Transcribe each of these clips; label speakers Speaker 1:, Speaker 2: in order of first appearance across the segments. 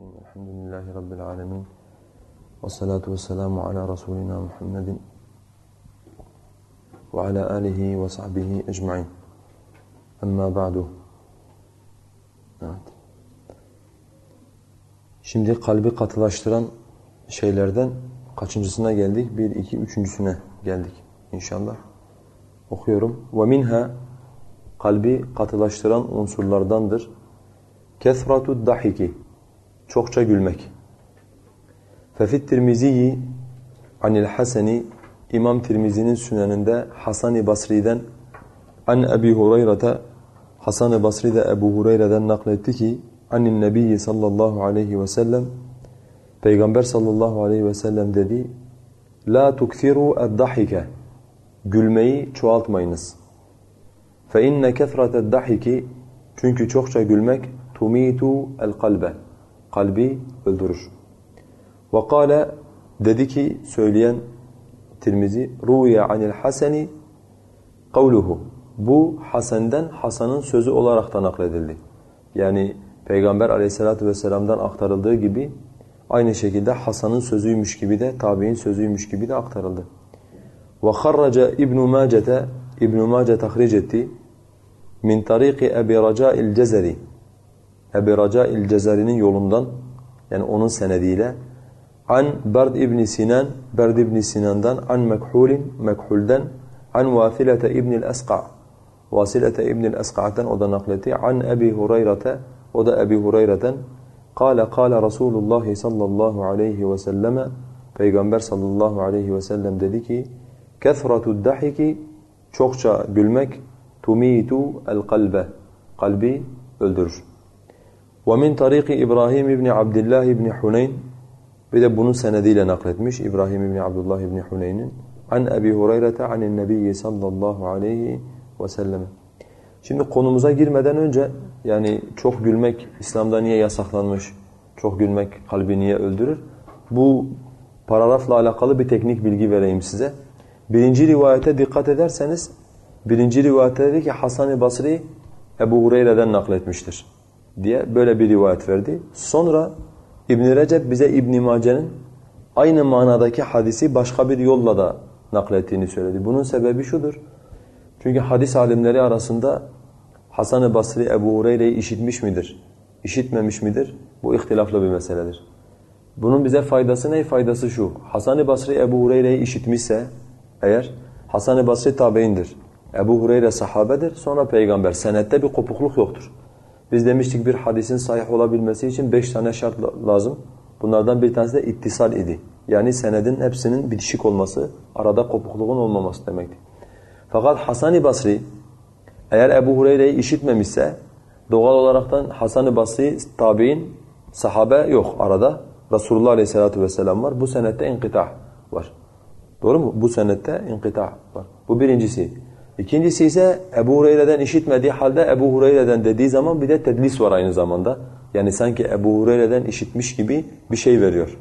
Speaker 1: الحمد لله رب العالمين والصلاة والسلام على رسولنا محمد وعلى آله وصحبه أجمعين أما بعد Evet. Şimdi kalbi katılaştıran şeylerden kaçıncısına geldik? Bir, iki, üçüncüsüne geldik inşallah. Okuyorum. وَمِنْهَا Kalbi katılaştıran unsurlardandır. كَثْرَةُ الدَّحِكِ çokça gülmek. Fefit Tirmizi'yi anil Haseni İmam Tirmizi'nin süneninde Hasan-ı Basri'den an Ebi Hureyre'de Hasan-ı Basri de Ebu Hureyre'den nakletti ki anin Nebiyyi sallallahu aleyhi ve sellem Peygamber sallallahu aleyhi ve sellem dedi La tukfiru ed-dahike Gülmeyi çoğaltmayınız. Fe inne kethrate'd-dahiki çünkü çokça gülmek tumitu el kalbe kalbi öldürür. Kâle dedi ki söyleyen Tirmizi ruya anil haseni kavluhu bu Hasan'den Hasan'ın sözü olarak da nakledildi. Yani Peygamber aleyhissalatu vesselam'dan aktarıldığı gibi aynı şekilde Hasan'ın sözüymüş gibi de tabi'in sözüymüş gibi de aktarıldı. Ve harraca İbn Mace'te İbn Mace tahric etti. Min tariki Ebi Raca'il Cezeri Ebi Raca'il Cezeri'nin yolundan yani onun senediyle an Berd İbn Sinan Berd İbn Sinan'dan an Mekhulin Mekhul'den an Vasilete İbn'il Esqa Vasilete İbn'il Esqa'dan o da nakletti an Ebi Hureyre'te o da Ebi Hureyre'den Kale kale Resulullah sallallahu aleyhi ve selleme Peygamber sallallahu aleyhi ve sellem dedi ki Kethretud dahiki çokça gülmek tumitu el kalbe kalbi öldürür. ومن طريق İbrahim İbni Abdullah İbni Huneyn bir de bunun senediyle nakletmiş İbrahim İbni Abdullah İbni Huneyn'in an Ebi Hureyre'te anin Nebiyyi sallallahu aleyhi ve sellem. Şimdi konumuza girmeden önce yani çok gülmek İslam'da niye yasaklanmış? Çok gülmek kalbi niye öldürür? Bu paragrafla alakalı bir teknik bilgi vereyim size. Birinci rivayete dikkat ederseniz birinci rivayette dedi ki Hasan-ı Basri Ebu Hureyre'den nakletmiştir diye böyle bir rivayet verdi. Sonra İbn Recep bize İbn Mace'nin aynı manadaki hadisi başka bir yolla da naklettiğini söyledi. Bunun sebebi şudur. Çünkü hadis alimleri arasında Hasan-ı Basri Ebu Hureyre'yi işitmiş midir, işitmemiş midir? Bu ihtilaflı bir meseledir. Bunun bize faydası ne? Faydası şu. Hasan-ı Basri Ebu Hureyre'yi işitmişse eğer Hasan-ı Basri tabi'indir. Ebu Hureyre sahabedir, sonra peygamber. Senette bir kopukluk yoktur. Biz demiştik bir hadisin sahih olabilmesi için beş tane şart lazım. Bunlardan bir tanesi de ittisal idi. Yani senedin hepsinin bitişik olması, arada kopukluğun olmaması demekti. Fakat Hasan-ı Basri eğer Ebu Hureyre'yi işitmemişse doğal olaraktan Hasan-ı Basri tabi'in sahabe yok arada. Resulullah Aleyhisselatü Vesselam var. Bu senette inkita var. Doğru mu? Bu senette inkita var. Bu birincisi. İkincisi ise Ebu Hureyre'den işitmediği halde Ebu Hureyre'den dediği zaman bir de tedlis var aynı zamanda. Yani sanki Ebu Hureyre'den işitmiş gibi bir şey veriyor.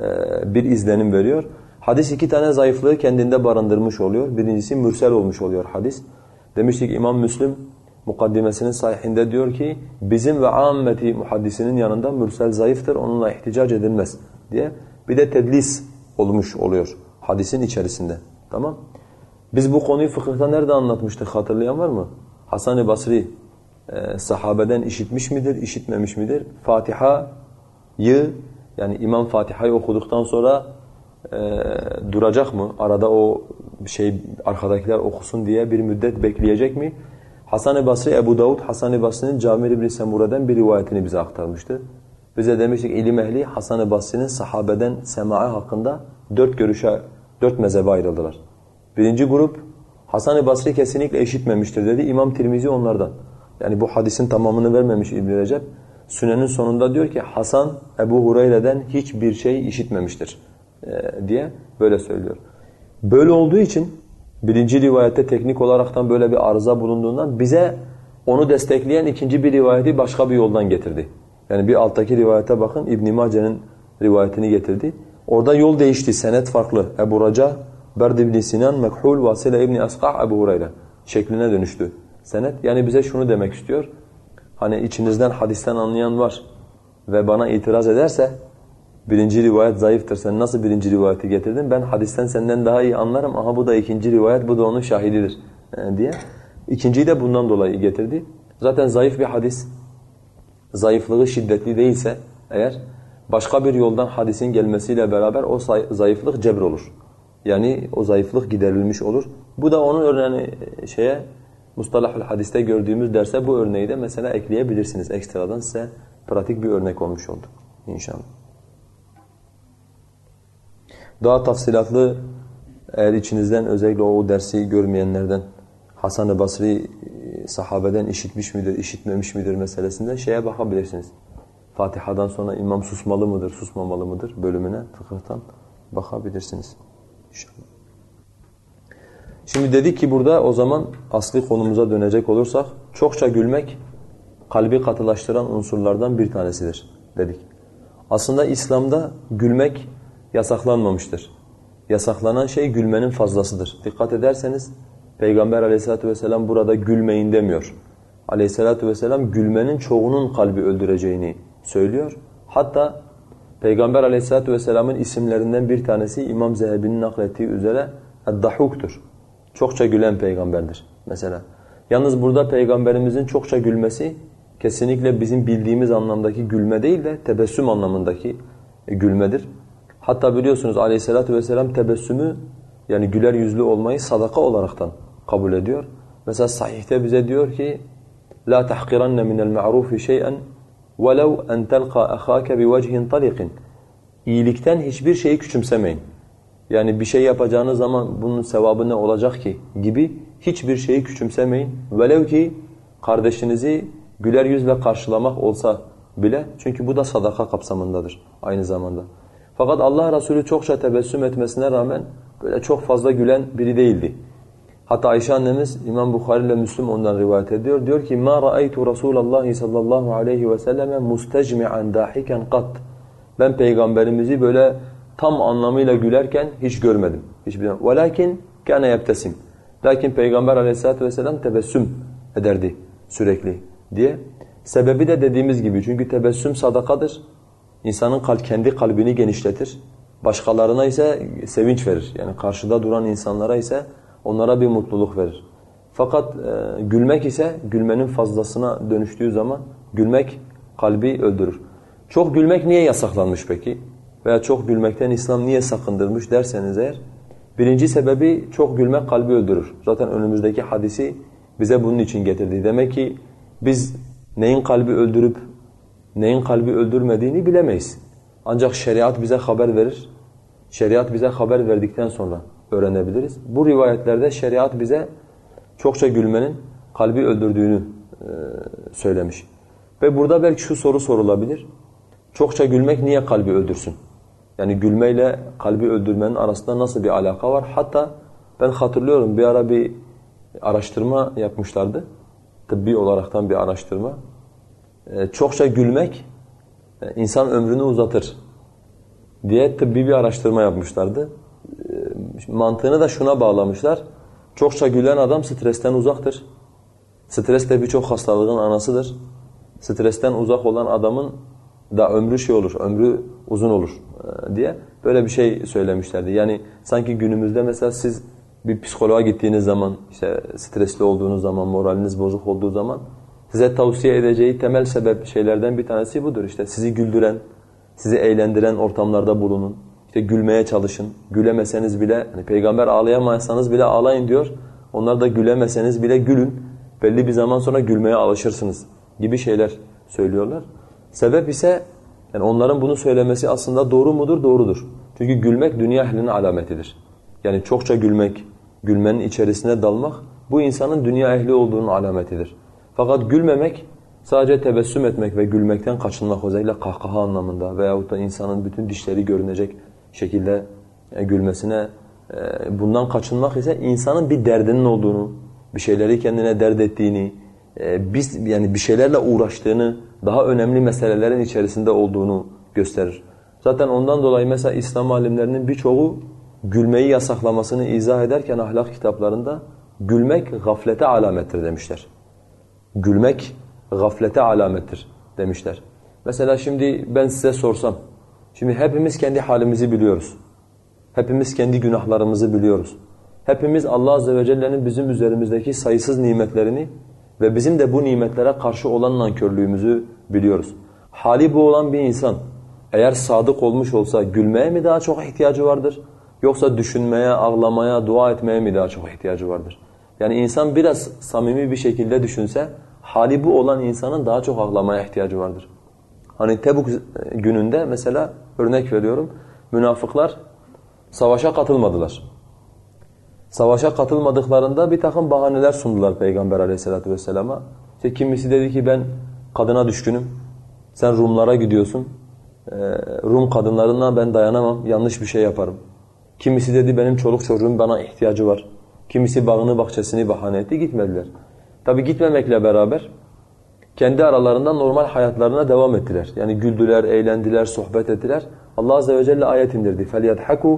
Speaker 1: Ee, bir izlenim veriyor. Hadis iki tane zayıflığı kendinde barındırmış oluyor. Birincisi mürsel olmuş oluyor hadis. Demiştik İmam Müslim mukaddimesinin sahihinde diyor ki bizim ve ammeti muhaddisinin yanında mürsel zayıftır onunla ihticac edilmez diye. Bir de tedlis olmuş oluyor hadisin içerisinde. Tamam biz bu konuyu fıkıhta nerede anlatmıştık hatırlayan var mı? Hasan-ı Basri e, sahabeden işitmiş midir, işitmemiş midir? Fatiha'yı yani İmam Fatiha'yı okuduktan sonra e, duracak mı? Arada o şey arkadakiler okusun diye bir müddet bekleyecek mi? Hasan-ı Basri Ebu Davud Hasan-ı Basri'nin Camir İbn Semura'dan bir rivayetini bize aktarmıştı. Bize demiştik ilim ehli Hasan-ı Basri'nin sahabeden sema'i hakkında dört görüşe, dört mezhebe ayrıldılar. Birinci grup Hasan-ı Basri kesinlikle işitmemiştir dedi. İmam Tirmizi onlardan. Yani bu hadisin tamamını vermemiş İbn Recep. Sünenin sonunda diyor ki Hasan Ebu Hureyre'den hiçbir şey işitmemiştir e, diye böyle söylüyor. Böyle olduğu için birinci rivayette teknik olaraktan böyle bir arıza bulunduğundan bize onu destekleyen ikinci bir rivayeti başka bir yoldan getirdi. Yani bir alttaki rivayete bakın İbn Mace'nin rivayetini getirdi. Orada yol değişti, senet farklı. Ebu Raca Berd ibn Sinan, Mekhul, Vasile ibn Asqa, Ebu Hureyre şekline dönüştü senet. Yani bize şunu demek istiyor. Hani içinizden hadisten anlayan var. ve bana itiraz ederse birinci rivayet zayıftır. Sen nasıl birinci rivayeti getirdin? Ben hadisten senden daha iyi anlarım. Aha bu da ikinci rivayet, bu da onun şahididir e, diye. İkinciyi de bundan dolayı getirdi. Zaten zayıf bir hadis, zayıflığı şiddetli değilse eğer başka bir yoldan hadisin gelmesiyle beraber o zayıflık cebr olur. Yani o zayıflık giderilmiş olur. Bu da onun örneğini e, şeye mustalahul hadiste gördüğümüz derse bu örneği de mesela ekleyebilirsiniz. Ekstradan size pratik bir örnek olmuş oldu inşallah. Daha tafsilatlı eğer içinizden özellikle o dersi görmeyenlerden Hasan-ı Basri e, sahabeden işitmiş midir, işitmemiş midir meselesinde şeye bakabilirsiniz. Fatiha'dan sonra imam susmalı mıdır, susmamalı mıdır bölümüne fıkıhtan bakabilirsiniz. İnşallah. Şimdi dedik ki burada o zaman asli konumuza dönecek olursak çokça gülmek kalbi katılaştıran unsurlardan bir tanesidir dedik. Aslında İslam'da gülmek yasaklanmamıştır. Yasaklanan şey gülmenin fazlasıdır. Dikkat ederseniz Peygamber aleyhissalatu vesselam burada gülmeyin demiyor. Aleyhissalatu vesselam gülmenin çoğunun kalbi öldüreceğini söylüyor. Hatta Peygamber aleyhissalatu vesselamın isimlerinden bir tanesi İmam Zehebi'nin naklettiği üzere Eddahuk'tur. Çokça gülen peygamberdir mesela. Yalnız burada peygamberimizin çokça gülmesi kesinlikle bizim bildiğimiz anlamdaki gülme değil de tebessüm anlamındaki gülmedir. Hatta biliyorsunuz aleyhissalatu vesselam tebessümü yani güler yüzlü olmayı sadaka olaraktan kabul ediyor. Mesela sahihte bize diyor ki la tahqiranna minel ma'rufi şey'en velev en telqa ahaka biwajhin taliqin. İyilikten hiçbir şeyi küçümsemeyin. Yani bir şey yapacağınız zaman bunun sevabı ne olacak ki gibi hiçbir şeyi küçümsemeyin. Velev ki kardeşinizi güler yüzle karşılamak olsa bile çünkü bu da sadaka kapsamındadır aynı zamanda. Fakat Allah Resulü çokça tebessüm etmesine rağmen böyle çok fazla gülen biri değildi. Hatta Ayşe annemiz İmam Bukhari ile Müslüm ondan rivayet ediyor. Diyor ki: "Ma ra'aytu Rasulullah sallallahu aleyhi ve selleme mustecmi'an dahiken kat." Ben peygamberimizi böyle tam anlamıyla gülerken hiç görmedim. Hiçbir zaman. Velakin kana yebtesim. Lakin Peygamber Aleyhisselatü vesselam tebessüm ederdi sürekli diye. Sebebi de dediğimiz gibi çünkü tebessüm sadakadır. İnsanın kendi kalbini genişletir. Başkalarına ise sevinç verir. Yani karşıda duran insanlara ise onlara bir mutluluk verir. Fakat e, gülmek ise gülmenin fazlasına dönüştüğü zaman gülmek kalbi öldürür. Çok gülmek niye yasaklanmış peki? Veya çok gülmekten İslam niye sakındırmış derseniz eğer birinci sebebi çok gülmek kalbi öldürür. Zaten önümüzdeki hadisi bize bunun için getirdi. Demek ki biz neyin kalbi öldürüp neyin kalbi öldürmediğini bilemeyiz. Ancak şeriat bize haber verir. Şeriat bize haber verdikten sonra öğrenebiliriz. Bu rivayetlerde şeriat bize çokça gülmenin kalbi öldürdüğünü e, söylemiş. Ve burada belki şu soru sorulabilir. Çokça gülmek niye kalbi öldürsün? Yani gülmeyle kalbi öldürmenin arasında nasıl bir alaka var? Hatta ben hatırlıyorum bir ara bir araştırma yapmışlardı. Tıbbi olaraktan bir araştırma. Ee, çokça gülmek e, insan ömrünü uzatır diye tıbbi bir araştırma yapmışlardı. Mantığını da şuna bağlamışlar. Çokça gülen adam stresten uzaktır. Stres de birçok hastalığın anasıdır. Stresten uzak olan adamın da ömrü şey olur, ömrü uzun olur e, diye böyle bir şey söylemişlerdi. Yani sanki günümüzde mesela siz bir psikoloğa gittiğiniz zaman, işte stresli olduğunuz zaman, moraliniz bozuk olduğu zaman size tavsiye edeceği temel sebep şeylerden bir tanesi budur. İşte sizi güldüren, sizi eğlendiren ortamlarda bulunun. İşte gülmeye çalışın. Gülemeseniz bile, hani peygamber ağlayamazsanız bile ağlayın diyor. Onlar da gülemeseniz bile gülün. Belli bir zaman sonra gülmeye alışırsınız gibi şeyler söylüyorlar. Sebep ise yani onların bunu söylemesi aslında doğru mudur? Doğrudur. Çünkü gülmek dünya ehlinin alametidir. Yani çokça gülmek, gülmenin içerisine dalmak bu insanın dünya ehli olduğunun alametidir. Fakat gülmemek sadece tebessüm etmek ve gülmekten kaçınmak özellikle kahkaha anlamında veyahut da insanın bütün dişleri görünecek şekilde e, gülmesine e, bundan kaçınmak ise insanın bir derdinin olduğunu, bir şeyleri kendine dert ettiğini, e, biz yani bir şeylerle uğraştığını, daha önemli meselelerin içerisinde olduğunu gösterir. Zaten ondan dolayı mesela İslam alimlerinin birçoğu gülmeyi yasaklamasını izah ederken ahlak kitaplarında gülmek gaflete alamettir demişler. Gülmek gaflete alamettir demişler. Mesela şimdi ben size sorsam, şimdi hepimiz kendi halimizi biliyoruz. Hepimiz kendi günahlarımızı biliyoruz. Hepimiz Allah Azze ve Celle'nin bizim üzerimizdeki sayısız nimetlerini ve bizim de bu nimetlere karşı olan nankörlüğümüzü biliyoruz. Hali bu olan bir insan eğer sadık olmuş olsa gülmeye mi daha çok ihtiyacı vardır? Yoksa düşünmeye, ağlamaya, dua etmeye mi daha çok ihtiyacı vardır? Yani insan biraz samimi bir şekilde düşünse hali bu olan insanın daha çok ağlamaya ihtiyacı vardır. Hani Tebuk gününde mesela örnek veriyorum münafıklar savaşa katılmadılar. Savaşa katılmadıklarında bir takım bahaneler sundular Peygamber aleyhissalatu vesselama. İşte kimisi dedi ki ben kadına düşkünüm, sen Rumlara gidiyorsun, ee, Rum kadınlarına ben dayanamam, yanlış bir şey yaparım. Kimisi dedi benim çoluk çocuğum bana ihtiyacı var. Kimisi bağını bahçesini bahane etti, gitmediler. Tabi gitmemekle beraber kendi aralarında normal hayatlarına devam ettiler. Yani güldüler, eğlendiler, sohbet ettiler. Allah Azze ve Celle ayet indirdi. فَلْيَضْحَكُوا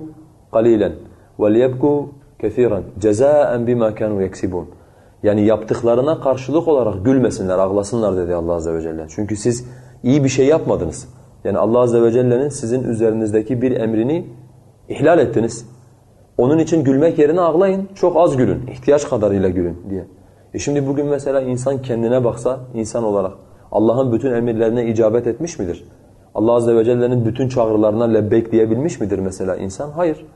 Speaker 1: قَلِيلًا وَلْيَبْكُوا كَثِيرًا جَزَاءً بِمَا كَانُوا يَكْسِبُونَ Yani yaptıklarına karşılık olarak gülmesinler, ağlasınlar dedi Allah Azze ve Celle. Çünkü siz iyi bir şey yapmadınız. Yani Allah Azze ve Celle'nin sizin üzerinizdeki bir emrini ihlal ettiniz. Onun için gülmek yerine ağlayın, çok az gülün, ihtiyaç kadarıyla gülün diye. E şimdi bugün mesela insan kendine baksa, insan olarak Allah'ın bütün emirlerine icabet etmiş midir? Allah Azze ve Celle'nin bütün çağrılarına lebbeyk diyebilmiş midir mesela insan? Hayır.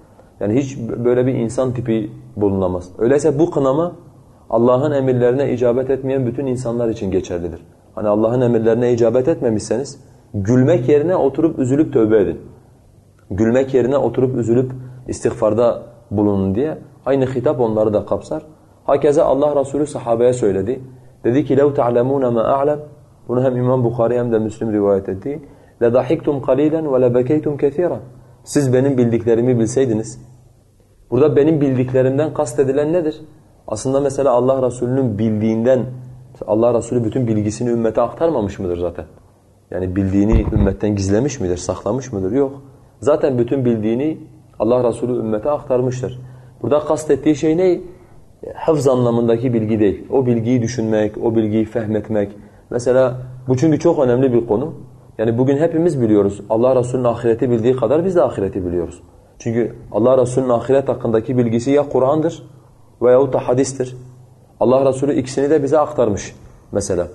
Speaker 1: Yani hiç böyle bir insan tipi bulunamaz. Öyleyse bu kınama Allah'ın emirlerine icabet etmeyen bütün insanlar için geçerlidir. Hani Allah'ın emirlerine icabet etmemişseniz gülmek yerine oturup üzülüp tövbe edin. Gülmek yerine oturup üzülüp istiğfarda bulunun diye aynı hitap onları da kapsar. Hakeza Allah Resulü sahabeye söyledi. Dedi ki لَوْ تَعْلَمُونَ مَا أَعْلَمْ Bunu hem İmam Bukhari hem de Müslim rivayet etti. لَضَحِكْتُمْ قَلِيلًا وَلَبَكَيْتُمْ كَثِيرًا Siz benim bildiklerimi bilseydiniz. Burada benim bildiklerimden kastedilen nedir? Aslında mesela Allah Resulü'nün bildiğinden, Allah Resulü bütün bilgisini ümmete aktarmamış mıdır zaten? Yani bildiğini ümmetten gizlemiş midir, saklamış mıdır? Yok. Zaten bütün bildiğini Allah Resulü ümmete aktarmıştır. Burada kastettiği şey ne? Hafız anlamındaki bilgi değil. O bilgiyi düşünmek, o bilgiyi fehmetmek. Mesela bu çünkü çok önemli bir konu. Yani bugün hepimiz biliyoruz. Allah Resulü'nün ahireti bildiği kadar biz de ahireti biliyoruz. Çünkü Allah Resulü'nün ahiret hakkındaki bilgisi ya Kur'an'dır veyahut da hadistir. Allah Resulü ikisini de bize aktarmış mesela.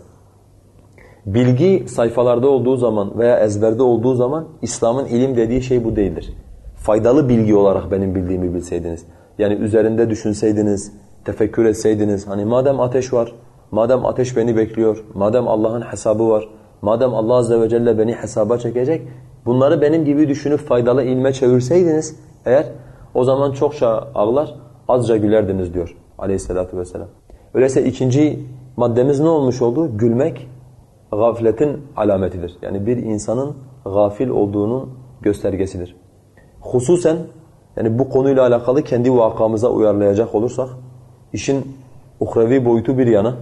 Speaker 1: Bilgi sayfalarda olduğu zaman veya ezberde olduğu zaman İslam'ın ilim dediği şey bu değildir. Faydalı bilgi olarak benim bildiğimi bilseydiniz. Yani üzerinde düşünseydiniz, tefekkür etseydiniz. Hani madem ateş var, madem ateş beni bekliyor, madem Allah'ın hesabı var, madem Allah Azze ve Celle beni hesaba çekecek, bunları benim gibi düşünüp faydalı ilme çevirseydiniz eğer o zaman çokça ağlar, azca gülerdiniz diyor aleyhissalatu vesselam. Öyleyse ikinci maddemiz ne olmuş oldu? Gülmek gafletin alametidir. Yani bir insanın gafil olduğunun göstergesidir. Hususen yani bu konuyla alakalı kendi vakamıza uyarlayacak olursak işin uhrevi boyutu bir yana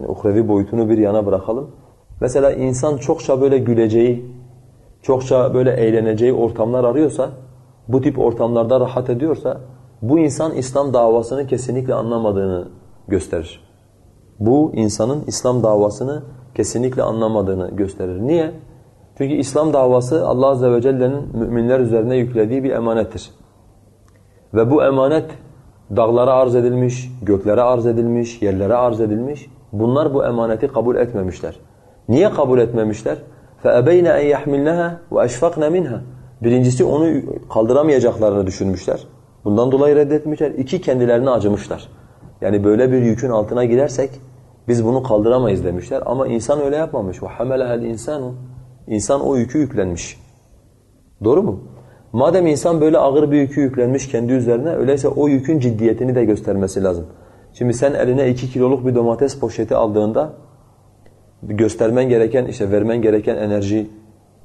Speaker 1: yani uhrevi boyutunu bir yana bırakalım. Mesela insan çokça böyle güleceği, çokça böyle eğleneceği ortamlar arıyorsa, bu tip ortamlarda rahat ediyorsa bu insan İslam davasını kesinlikle anlamadığını gösterir. Bu insanın İslam davasını kesinlikle anlamadığını gösterir. Niye? Çünkü İslam davası Allah Azze ve Celle'nin müminler üzerine yüklediği bir emanettir. Ve bu emanet dağlara arz edilmiş, göklere arz edilmiş, yerlere arz edilmiş. Bunlar bu emaneti kabul etmemişler. Niye kabul etmemişler? فَأَبَيْنَ اَنْ يَحْمِلْنَهَا وَاَشْفَقْنَ مِنْهَا Birincisi onu kaldıramayacaklarını düşünmüşler. Bundan dolayı reddetmişler. İki kendilerine acımışlar. Yani böyle bir yükün altına gidersek biz bunu kaldıramayız demişler ama insan öyle yapmamış. وَحَمَلَهَا الْاِنْسَانُ İnsan o yükü yüklenmiş. Doğru mu? Madem insan böyle ağır bir yükü yüklenmiş kendi üzerine, öyleyse o yükün ciddiyetini de göstermesi lazım. Şimdi sen eline iki kiloluk bir domates poşeti aldığında göstermen gereken, işte vermen gereken enerji,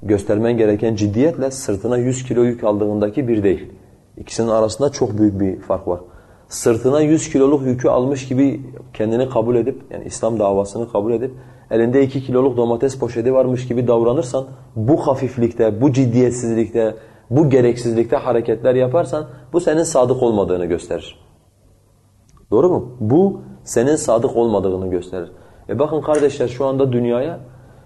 Speaker 1: göstermen gereken ciddiyetle sırtına 100 kilo yük aldığındaki bir değil. İkisinin arasında çok büyük bir fark var sırtına 100 kiloluk yükü almış gibi kendini kabul edip yani İslam davasını kabul edip elinde 2 kiloluk domates poşeti varmış gibi davranırsan bu hafiflikte, bu ciddiyetsizlikte, bu gereksizlikte hareketler yaparsan bu senin sadık olmadığını gösterir. Doğru mu? Bu senin sadık olmadığını gösterir. E bakın kardeşler şu anda dünyaya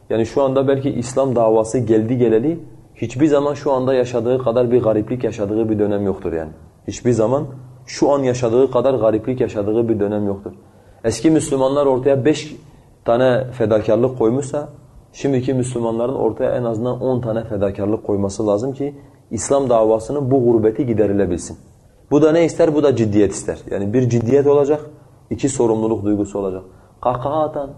Speaker 1: Yani şu anda belki İslam davası geldi geleli hiçbir zaman şu anda yaşadığı kadar bir gariplik yaşadığı bir dönem yoktur yani. Hiçbir zaman şu an yaşadığı kadar gariplik yaşadığı bir dönem yoktur. Eski Müslümanlar ortaya beş tane fedakarlık koymuşsa şimdiki Müslümanların ortaya en azından on tane fedakarlık koyması lazım ki İslam davasının bu gurbeti giderilebilsin. Bu da ne ister? Bu da ciddiyet ister. Yani bir ciddiyet olacak, iki sorumluluk duygusu olacak. Kahkaha atan,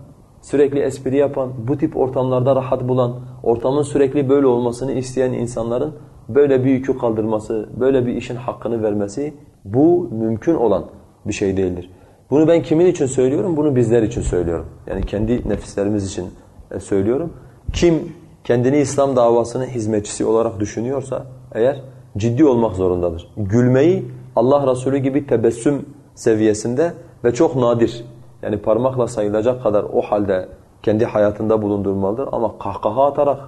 Speaker 1: sürekli espri yapan, bu tip ortamlarda rahat bulan, ortamın sürekli böyle olmasını isteyen insanların böyle bir yükü kaldırması, böyle bir işin hakkını vermesi bu mümkün olan bir şey değildir. Bunu ben kimin için söylüyorum? Bunu bizler için söylüyorum. Yani kendi nefislerimiz için e, söylüyorum. Kim kendini İslam davasının hizmetçisi olarak düşünüyorsa eğer ciddi olmak zorundadır. Gülmeyi Allah Resulü gibi tebessüm seviyesinde ve çok nadir yani parmakla sayılacak kadar o halde kendi hayatında bulundurmalıdır ama kahkaha atarak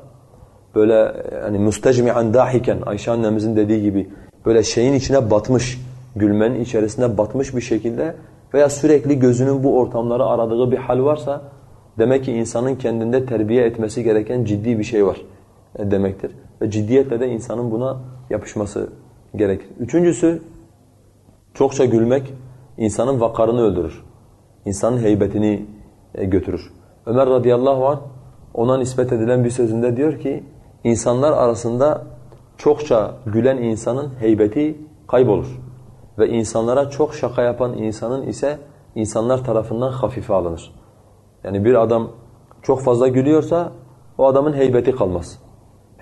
Speaker 1: böyle yani müstecmi'an dahiken Ayşe annemizin dediği gibi böyle şeyin içine batmış, gülmenin içerisine batmış bir şekilde veya sürekli gözünün bu ortamları aradığı bir hal varsa demek ki insanın kendinde terbiye etmesi gereken ciddi bir şey var demektir. Ve ciddiyetle de insanın buna yapışması gerekir. Üçüncüsü çokça gülmek insanın vakarını öldürür. İnsanın heybetini e, götürür. Ömer radıyallahu anh ona nispet edilen bir sözünde diyor ki insanlar arasında çokça gülen insanın heybeti kaybolur. Ve insanlara çok şaka yapan insanın ise insanlar tarafından hafife alınır. Yani bir adam çok fazla gülüyorsa o adamın heybeti kalmaz.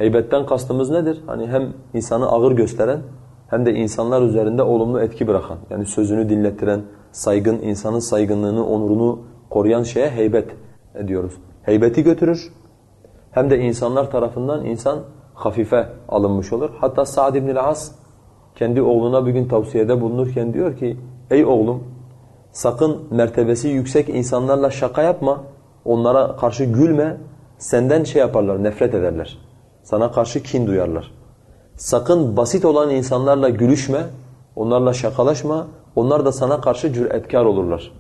Speaker 1: Heybetten kastımız nedir? Hani hem insanı ağır gösteren hem de insanlar üzerinde olumlu etki bırakan. Yani sözünü dinlettiren, saygın, insanın saygınlığını, onurunu koruyan şeye heybet ediyoruz. Heybeti götürür. Hem de insanlar tarafından insan hafife alınmış olur. Hatta Sa'd ibn As kendi oğluna bir gün tavsiyede bulunurken diyor ki ey oğlum sakın mertebesi yüksek insanlarla şaka yapma. Onlara karşı gülme. Senden şey yaparlar, nefret ederler. Sana karşı kin duyarlar. Sakın basit olan insanlarla gülüşme. Onlarla şakalaşma. Onlar da sana karşı cüretkar olurlar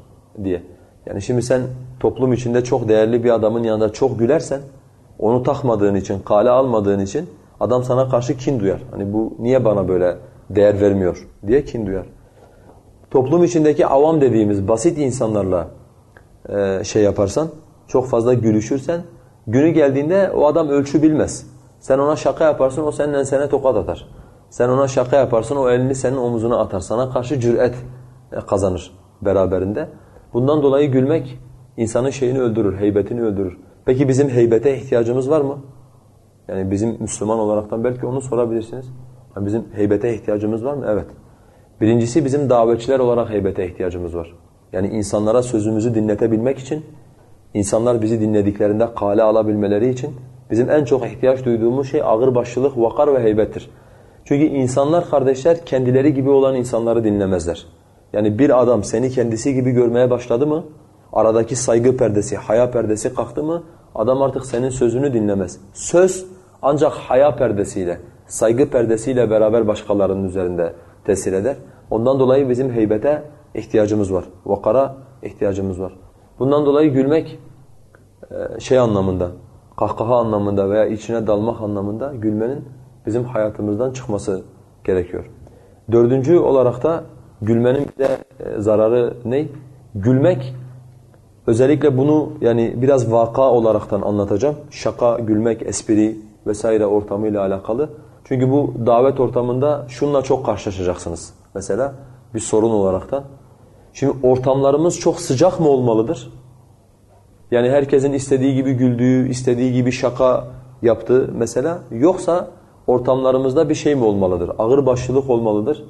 Speaker 1: diye. Yani şimdi sen toplum içinde çok değerli bir adamın yanında çok gülersen onu takmadığın için, kale almadığın için adam sana karşı kin duyar. Hani bu niye bana böyle değer vermiyor diye kin duyar. Toplum içindeki avam dediğimiz basit insanlarla e, şey yaparsan, çok fazla gülüşürsen günü geldiğinde o adam ölçü bilmez. Sen ona şaka yaparsın o senin ensene tokat atar. Sen ona şaka yaparsın o elini senin omuzuna atar. Sana karşı cüret e, kazanır beraberinde. Bundan dolayı gülmek insanın şeyini öldürür, heybetini öldürür. Peki bizim heybete ihtiyacımız var mı? Yani bizim Müslüman olaraktan belki onu sorabilirsiniz. Yani bizim heybete ihtiyacımız var mı? Evet. Birincisi bizim davetçiler olarak heybete ihtiyacımız var. Yani insanlara sözümüzü dinletebilmek için, insanlar bizi dinlediklerinde kale alabilmeleri için bizim en çok ihtiyaç duyduğumuz şey ağırbaşlılık, vakar ve heybettir. Çünkü insanlar kardeşler kendileri gibi olan insanları dinlemezler. Yani bir adam seni kendisi gibi görmeye başladı mı, aradaki saygı perdesi, haya perdesi kalktı mı, adam artık senin sözünü dinlemez. Söz ancak haya perdesiyle, saygı perdesiyle beraber başkalarının üzerinde tesir eder. Ondan dolayı bizim heybete ihtiyacımız var. Vakara ihtiyacımız var. Bundan dolayı gülmek e, şey anlamında, kahkaha anlamında veya içine dalmak anlamında gülmenin bizim hayatımızdan çıkması gerekiyor. Dördüncü olarak da gülmenin bir de e, zararı ne? Gülmek özellikle bunu yani biraz vaka olaraktan anlatacağım. Şaka, gülmek, espri vesaire ortamıyla alakalı. Çünkü bu davet ortamında şunla çok karşılaşacaksınız. Mesela bir sorun olaraktan. Şimdi ortamlarımız çok sıcak mı olmalıdır? Yani herkesin istediği gibi güldüğü, istediği gibi şaka yaptığı mesela. Yoksa ortamlarımızda bir şey mi olmalıdır? Ağır başlılık olmalıdır.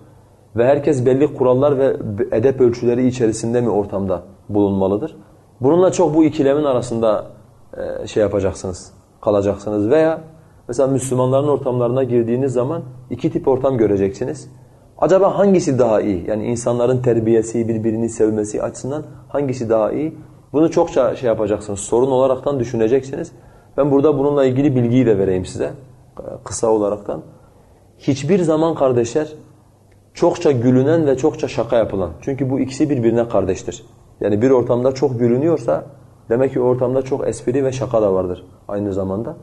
Speaker 1: Ve herkes belli kurallar ve edep ölçüleri içerisinde mi ortamda bulunmalıdır? Bununla çok bu ikilemin arasında e, şey yapacaksınız, kalacaksınız. Veya mesela Müslümanların ortamlarına girdiğiniz zaman iki tip ortam göreceksiniz. Acaba hangisi daha iyi? Yani insanların terbiyesi, birbirini sevmesi açısından hangisi daha iyi? Bunu çokça şey yapacaksınız, sorun olaraktan düşüneceksiniz. Ben burada bununla ilgili bilgiyi de vereyim size kısa olaraktan. Hiçbir zaman kardeşler çokça gülünen ve çokça şaka yapılan. Çünkü bu ikisi birbirine kardeştir. Yani bir ortamda çok gülünüyorsa Demek ki ortamda çok espri ve şaka da vardır aynı zamanda.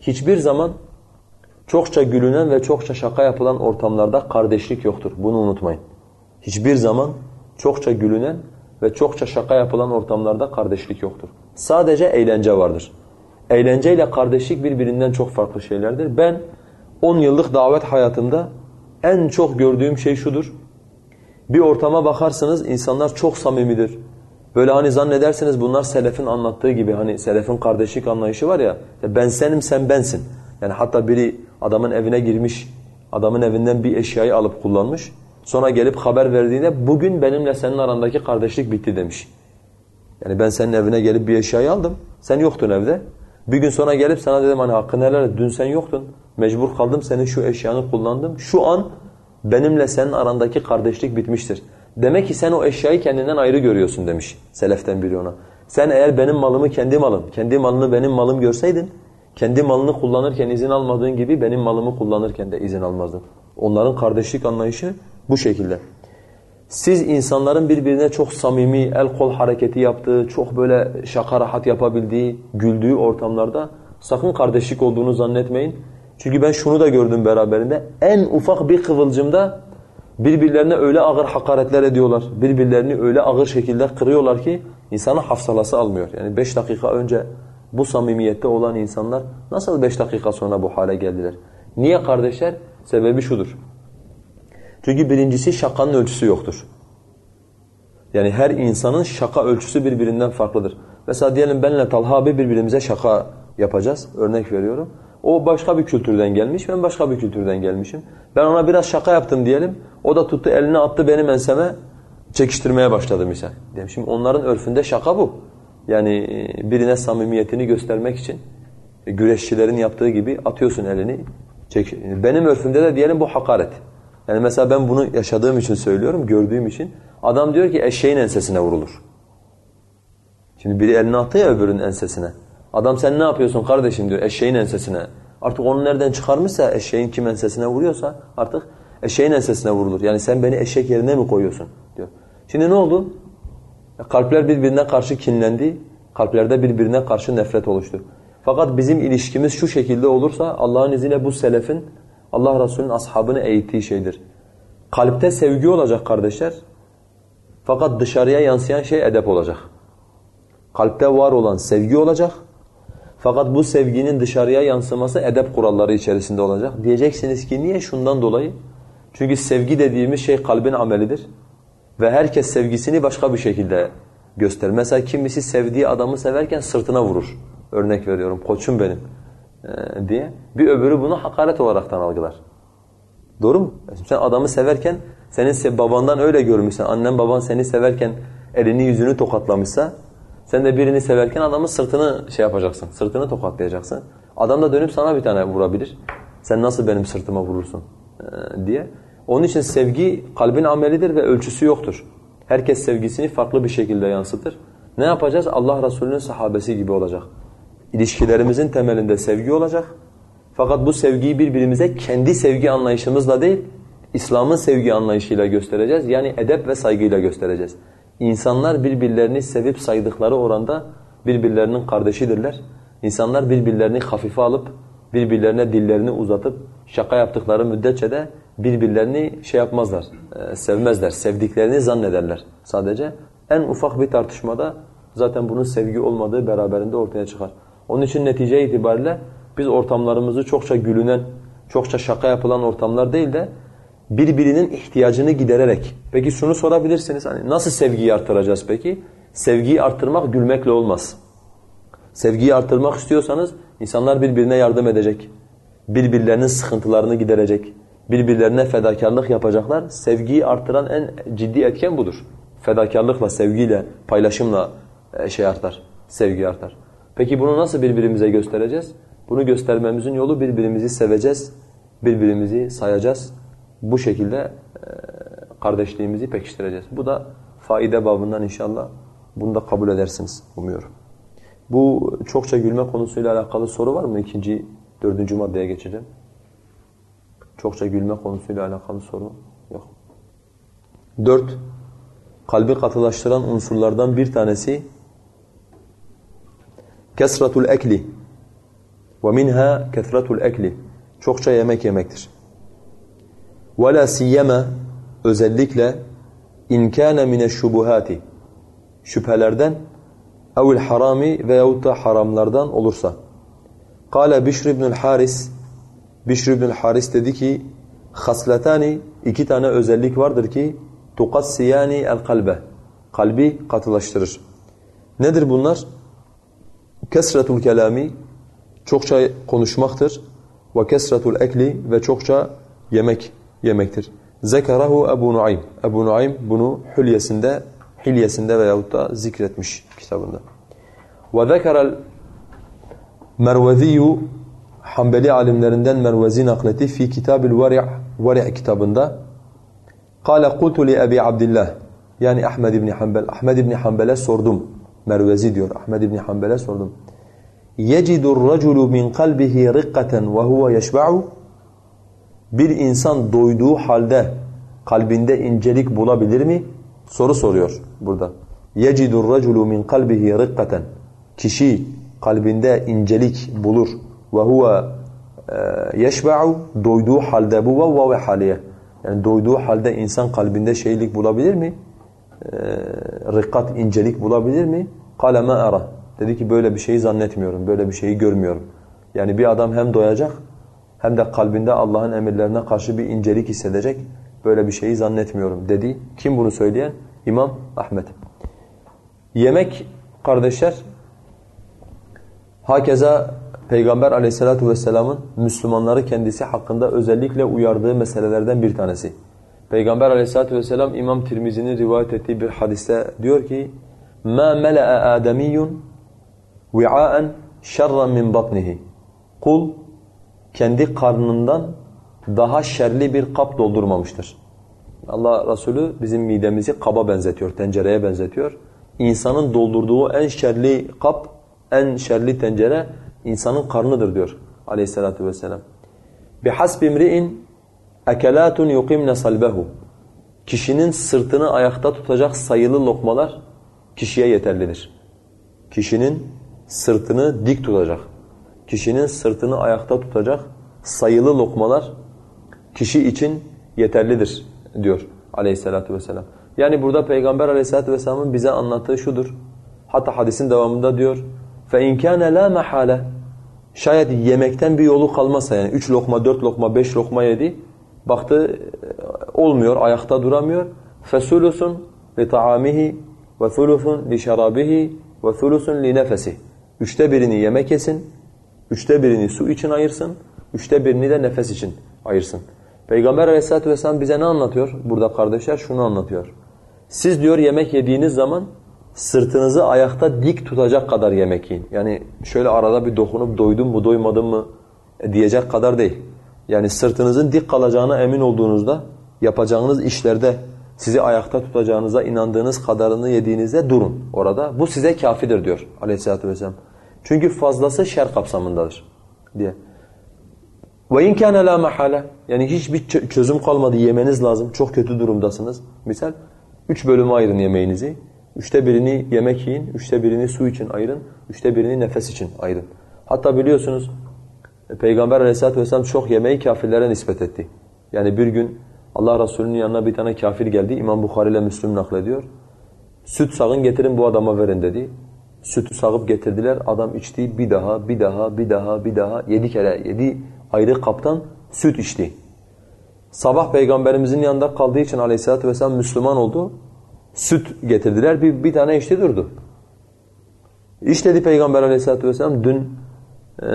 Speaker 1: Hiçbir zaman çokça gülünen ve çokça şaka yapılan ortamlarda kardeşlik yoktur. Bunu unutmayın. Hiçbir zaman çokça gülünen ve çokça şaka yapılan ortamlarda kardeşlik yoktur. Sadece eğlence vardır. Eğlence ile kardeşlik birbirinden çok farklı şeylerdir. Ben 10 yıllık davet hayatımda en çok gördüğüm şey şudur. Bir ortama bakarsınız insanlar çok samimidir. Böyle hani zannedersiniz bunlar selefin anlattığı gibi hani selefin kardeşlik anlayışı var ya ben senim sen bensin. Yani hatta biri adamın evine girmiş, adamın evinden bir eşyayı alıp kullanmış. Sonra gelip haber verdiğinde bugün benimle senin arandaki kardeşlik bitti demiş. Yani ben senin evine gelip bir eşyayı aldım. Sen yoktun evde. Bir gün sonra gelip sana dedim hani hakkını helal. Dün sen yoktun. Mecbur kaldım senin şu eşyanı kullandım. Şu an benimle senin arandaki kardeşlik bitmiştir. Demek ki sen o eşyayı kendinden ayrı görüyorsun demiş seleften biri ona. Sen eğer benim malımı kendi malım, kendi malını benim malım görseydin, kendi malını kullanırken izin almadığın gibi benim malımı kullanırken de izin almazdın. Onların kardeşlik anlayışı bu şekilde. Siz insanların birbirine çok samimi, el kol hareketi yaptığı, çok böyle şaka rahat yapabildiği, güldüğü ortamlarda sakın kardeşlik olduğunu zannetmeyin. Çünkü ben şunu da gördüm beraberinde. En ufak bir kıvılcımda birbirlerine öyle ağır hakaretler ediyorlar. Birbirlerini öyle ağır şekilde kırıyorlar ki insanın hafsalası almıyor. Yani beş dakika önce bu samimiyette olan insanlar nasıl beş dakika sonra bu hale geldiler? Niye kardeşler? Sebebi şudur. Çünkü birincisi şakanın ölçüsü yoktur. Yani her insanın şaka ölçüsü birbirinden farklıdır. Mesela diyelim benle Talha abi birbirimize şaka yapacağız. Örnek veriyorum. O başka bir kültürden gelmiş, ben başka bir kültürden gelmişim. Ben ona biraz şaka yaptım diyelim. O da tuttu elini attı benim enseme çekiştirmeye başladı misal. Şimdi onların örfünde şaka bu. Yani e, birine samimiyetini göstermek için e, güreşçilerin yaptığı gibi atıyorsun elini. Benim örfümde de diyelim bu hakaret. Yani mesela ben bunu yaşadığım için söylüyorum, gördüğüm için. Adam diyor ki eşeğin ensesine vurulur. Şimdi biri elini attı ya öbürünün ensesine. Adam sen ne yapıyorsun kardeşim diyor eşeğin ensesine. Artık onu nereden çıkarmışsa eşeğin kim ensesine vuruyorsa artık eşeğin ensesine vurulur. Yani sen beni eşek yerine mi koyuyorsun diyor. Şimdi ne oldu? Kalpler birbirine karşı kinlendi. Kalplerde birbirine karşı nefret oluştu. Fakat bizim ilişkimiz şu şekilde olursa Allah'ın izniyle bu selefin Allah Resulü'nün ashabını eğittiği şeydir. Kalpte sevgi olacak kardeşler. Fakat dışarıya yansıyan şey edep olacak. Kalpte var olan sevgi olacak. Fakat bu sevginin dışarıya yansıması edep kuralları içerisinde olacak. Diyeceksiniz ki niye? Şundan dolayı. Çünkü sevgi dediğimiz şey kalbin amelidir. Ve herkes sevgisini başka bir şekilde gösterir. Mesela kimisi sevdiği adamı severken sırtına vurur. Örnek veriyorum, koçum benim diye. Bir öbürü bunu hakaret olaraktan algılar. Doğru mu? Sen adamı severken, senin babandan öyle görmüşsen, annen baban seni severken elini yüzünü tokatlamışsa, sen de birini severken adamın sırtını şey yapacaksın, sırtını tokatlayacaksın. Adam da dönüp sana bir tane vurabilir. Sen nasıl benim sırtıma vurursun ee, diye. Onun için sevgi kalbin amelidir ve ölçüsü yoktur. Herkes sevgisini farklı bir şekilde yansıtır. Ne yapacağız? Allah Resulü'nün sahabesi gibi olacak. İlişkilerimizin temelinde sevgi olacak. Fakat bu sevgiyi birbirimize kendi sevgi anlayışımızla değil, İslam'ın sevgi anlayışıyla göstereceğiz. Yani edep ve saygıyla göstereceğiz. İnsanlar birbirlerini sevip saydıkları oranda birbirlerinin kardeşidirler. İnsanlar birbirlerini hafife alıp birbirlerine dillerini uzatıp şaka yaptıkları müddetçe de birbirlerini şey yapmazlar, e, sevmezler. Sevdiklerini zannederler sadece. En ufak bir tartışmada zaten bunun sevgi olmadığı beraberinde ortaya çıkar. Onun için netice itibariyle biz ortamlarımızı çokça gülünen, çokça şaka yapılan ortamlar değil de birbirinin ihtiyacını gidererek. Peki şunu sorabilirsiniz hani nasıl sevgiyi artıracağız peki? Sevgiyi arttırmak gülmekle olmaz. Sevgiyi artırmak istiyorsanız insanlar birbirine yardım edecek. Birbirlerinin sıkıntılarını giderecek. Birbirlerine fedakarlık yapacaklar. Sevgiyi artıran en ciddi etken budur. Fedakarlıkla, sevgiyle, paylaşımla e, şey artar, sevgi artar. Peki bunu nasıl birbirimize göstereceğiz? Bunu göstermemizin yolu birbirimizi seveceğiz, birbirimizi sayacağız bu şekilde e, kardeşliğimizi pekiştireceğiz. Bu da faide babından inşallah bunu da kabul edersiniz umuyorum. Bu çokça gülme konusuyla alakalı soru var mı? İkinci, dördüncü maddeye geçeceğim. Çokça gülme konusuyla alakalı soru yok. Dört, kalbi katılaştıran unsurlardan bir tanesi kesratul ekli ve minha kesratul ekli çokça yemek yemektir. Ve la siyema özellikle in kana min şubuhati şüphelerden evil harami veyahut da haramlardan olursa. Kale Bişr ibn Haris Bişr ibn Haris dedi ki hasletani iki tane özellik vardır ki tukassiyani el kalbe kalbi katılaştırır. Nedir bunlar? Kesretul kelami çokça konuşmaktır ve kesretul ekli ve çokça yemek yemektir. Zekarahu Ebu Nuaym. Ebu Nuaym bunu hülyesinde, hilyesinde veyahut da zikretmiş kitabında. Ve zekerel Merveziyu Hanbeli alimlerinden Mervezi nakleti fi kitabilVari'Vari' kitabında Kale kultu li Ebi Abdillah yani Ahmed İbni Hanbel Ahmed İbni Hanbel'e sordum. Mervezi diyor. Ahmed İbni Hanbel'e sordum. Raculu min kalbihi riqqaten ve huve yeşba'u Bir insan doyduğu halde kalbinde incelik bulabilir mi? Soru soruyor burada. Yecidur raculu min kalbihi riqqaten Kişi kalbinde incelik bulur ve huve yeşba'u doyduğu halde bu vav ve haliye. Yani doyduğu halde insan kalbinde şeylik bulabilir mi? Ee, rikkat, incelik bulabilir mi? Kale ma ara. Dedi ki böyle bir şeyi zannetmiyorum, böyle bir şeyi görmüyorum. Yani bir adam hem doyacak hem de kalbinde Allah'ın emirlerine karşı bir incelik hissedecek. Böyle bir şeyi zannetmiyorum dedi. Kim bunu söyleyen? İmam Ahmet. Yemek kardeşler hakeza Peygamber aleyhissalatu vesselamın Müslümanları kendisi hakkında özellikle uyardığı meselelerden bir tanesi. Peygamber aleyhissalatu vesselam İmam Tirmizi'nin rivayet ettiği bir hadiste diyor ki مَا مَلَأَ آدَمِيٌّ وِعَاءً شَرًّا مِنْ بَطْنِهِ Kul kendi karnından daha şerli bir kap doldurmamıştır. Allah Resulü bizim midemizi kaba benzetiyor, tencereye benzetiyor. İnsanın doldurduğu en şerli kap, en şerli tencere insanın karnıdır diyor aleyhissalatu vesselam. بِحَسْبِ اِمْرِئٍ Ekelatun yuqimne salbehu. Kişinin sırtını ayakta tutacak sayılı lokmalar kişiye yeterlidir. Kişinin sırtını dik tutacak, kişinin sırtını ayakta tutacak sayılı lokmalar kişi için yeterlidir diyor aleyhissalatu vesselam. Yani burada Peygamber aleyhissalatu vesselamın bize anlattığı şudur. Hatta hadisin devamında diyor فَاِنْ كَانَ لَا مَحَالَ Şayet yemekten bir yolu kalmazsa yani üç lokma, dört lokma, beş lokma yedi Baktı olmuyor, ayakta duramıyor. فَسُلُسٌ لِطَعَامِهِ وَثُلُثٌ لِشَرَابِهِ وَثُلُثٌ لِنَفَسِهِ Üçte birini yemek yesin, üçte birini su için ayırsın, üçte birini de nefes için ayırsın. Peygamber aleyhissalatu vesselam bize ne anlatıyor? Burada kardeşler şunu anlatıyor. Siz diyor yemek yediğiniz zaman sırtınızı ayakta dik tutacak kadar yemek yiyin. Yani şöyle arada bir dokunup doydum mu doymadım mı diyecek kadar değil. Yani sırtınızın dik kalacağına emin olduğunuzda yapacağınız işlerde sizi ayakta tutacağınıza inandığınız kadarını yediğinizde durun orada. Bu size kafidir diyor aleyhissalatü vesselam. Çünkü fazlası şer kapsamındadır diye. وَاِنْ كَانَ لَا مَحَالَ Yani hiçbir çözüm kalmadı yemeniz lazım. Çok kötü durumdasınız. Misal üç bölüme ayırın yemeğinizi. Üçte birini yemek yiyin, üçte birini su için ayırın, üçte birini nefes için ayırın. Hatta biliyorsunuz e, Peygamber aleyhissalatü vesselam çok yemeği kafirlere nispet etti. Yani bir gün Allah Resulü'nün yanına bir tane kafir geldi. İmam Bukhari ile Müslüm naklediyor. Süt sağın getirin bu adama verin dedi. Sütü sağıp getirdiler. Adam içti bir daha, bir daha, bir daha, bir daha. Yedi kere, yedi ayrı kaptan süt içti. Sabah peygamberimizin yanında kaldığı için aleyhissalatü vesselam Müslüman oldu. Süt getirdiler. Bir, bir tane içti durdu. İç dedi peygamber aleyhissalatü vesselam dün ee,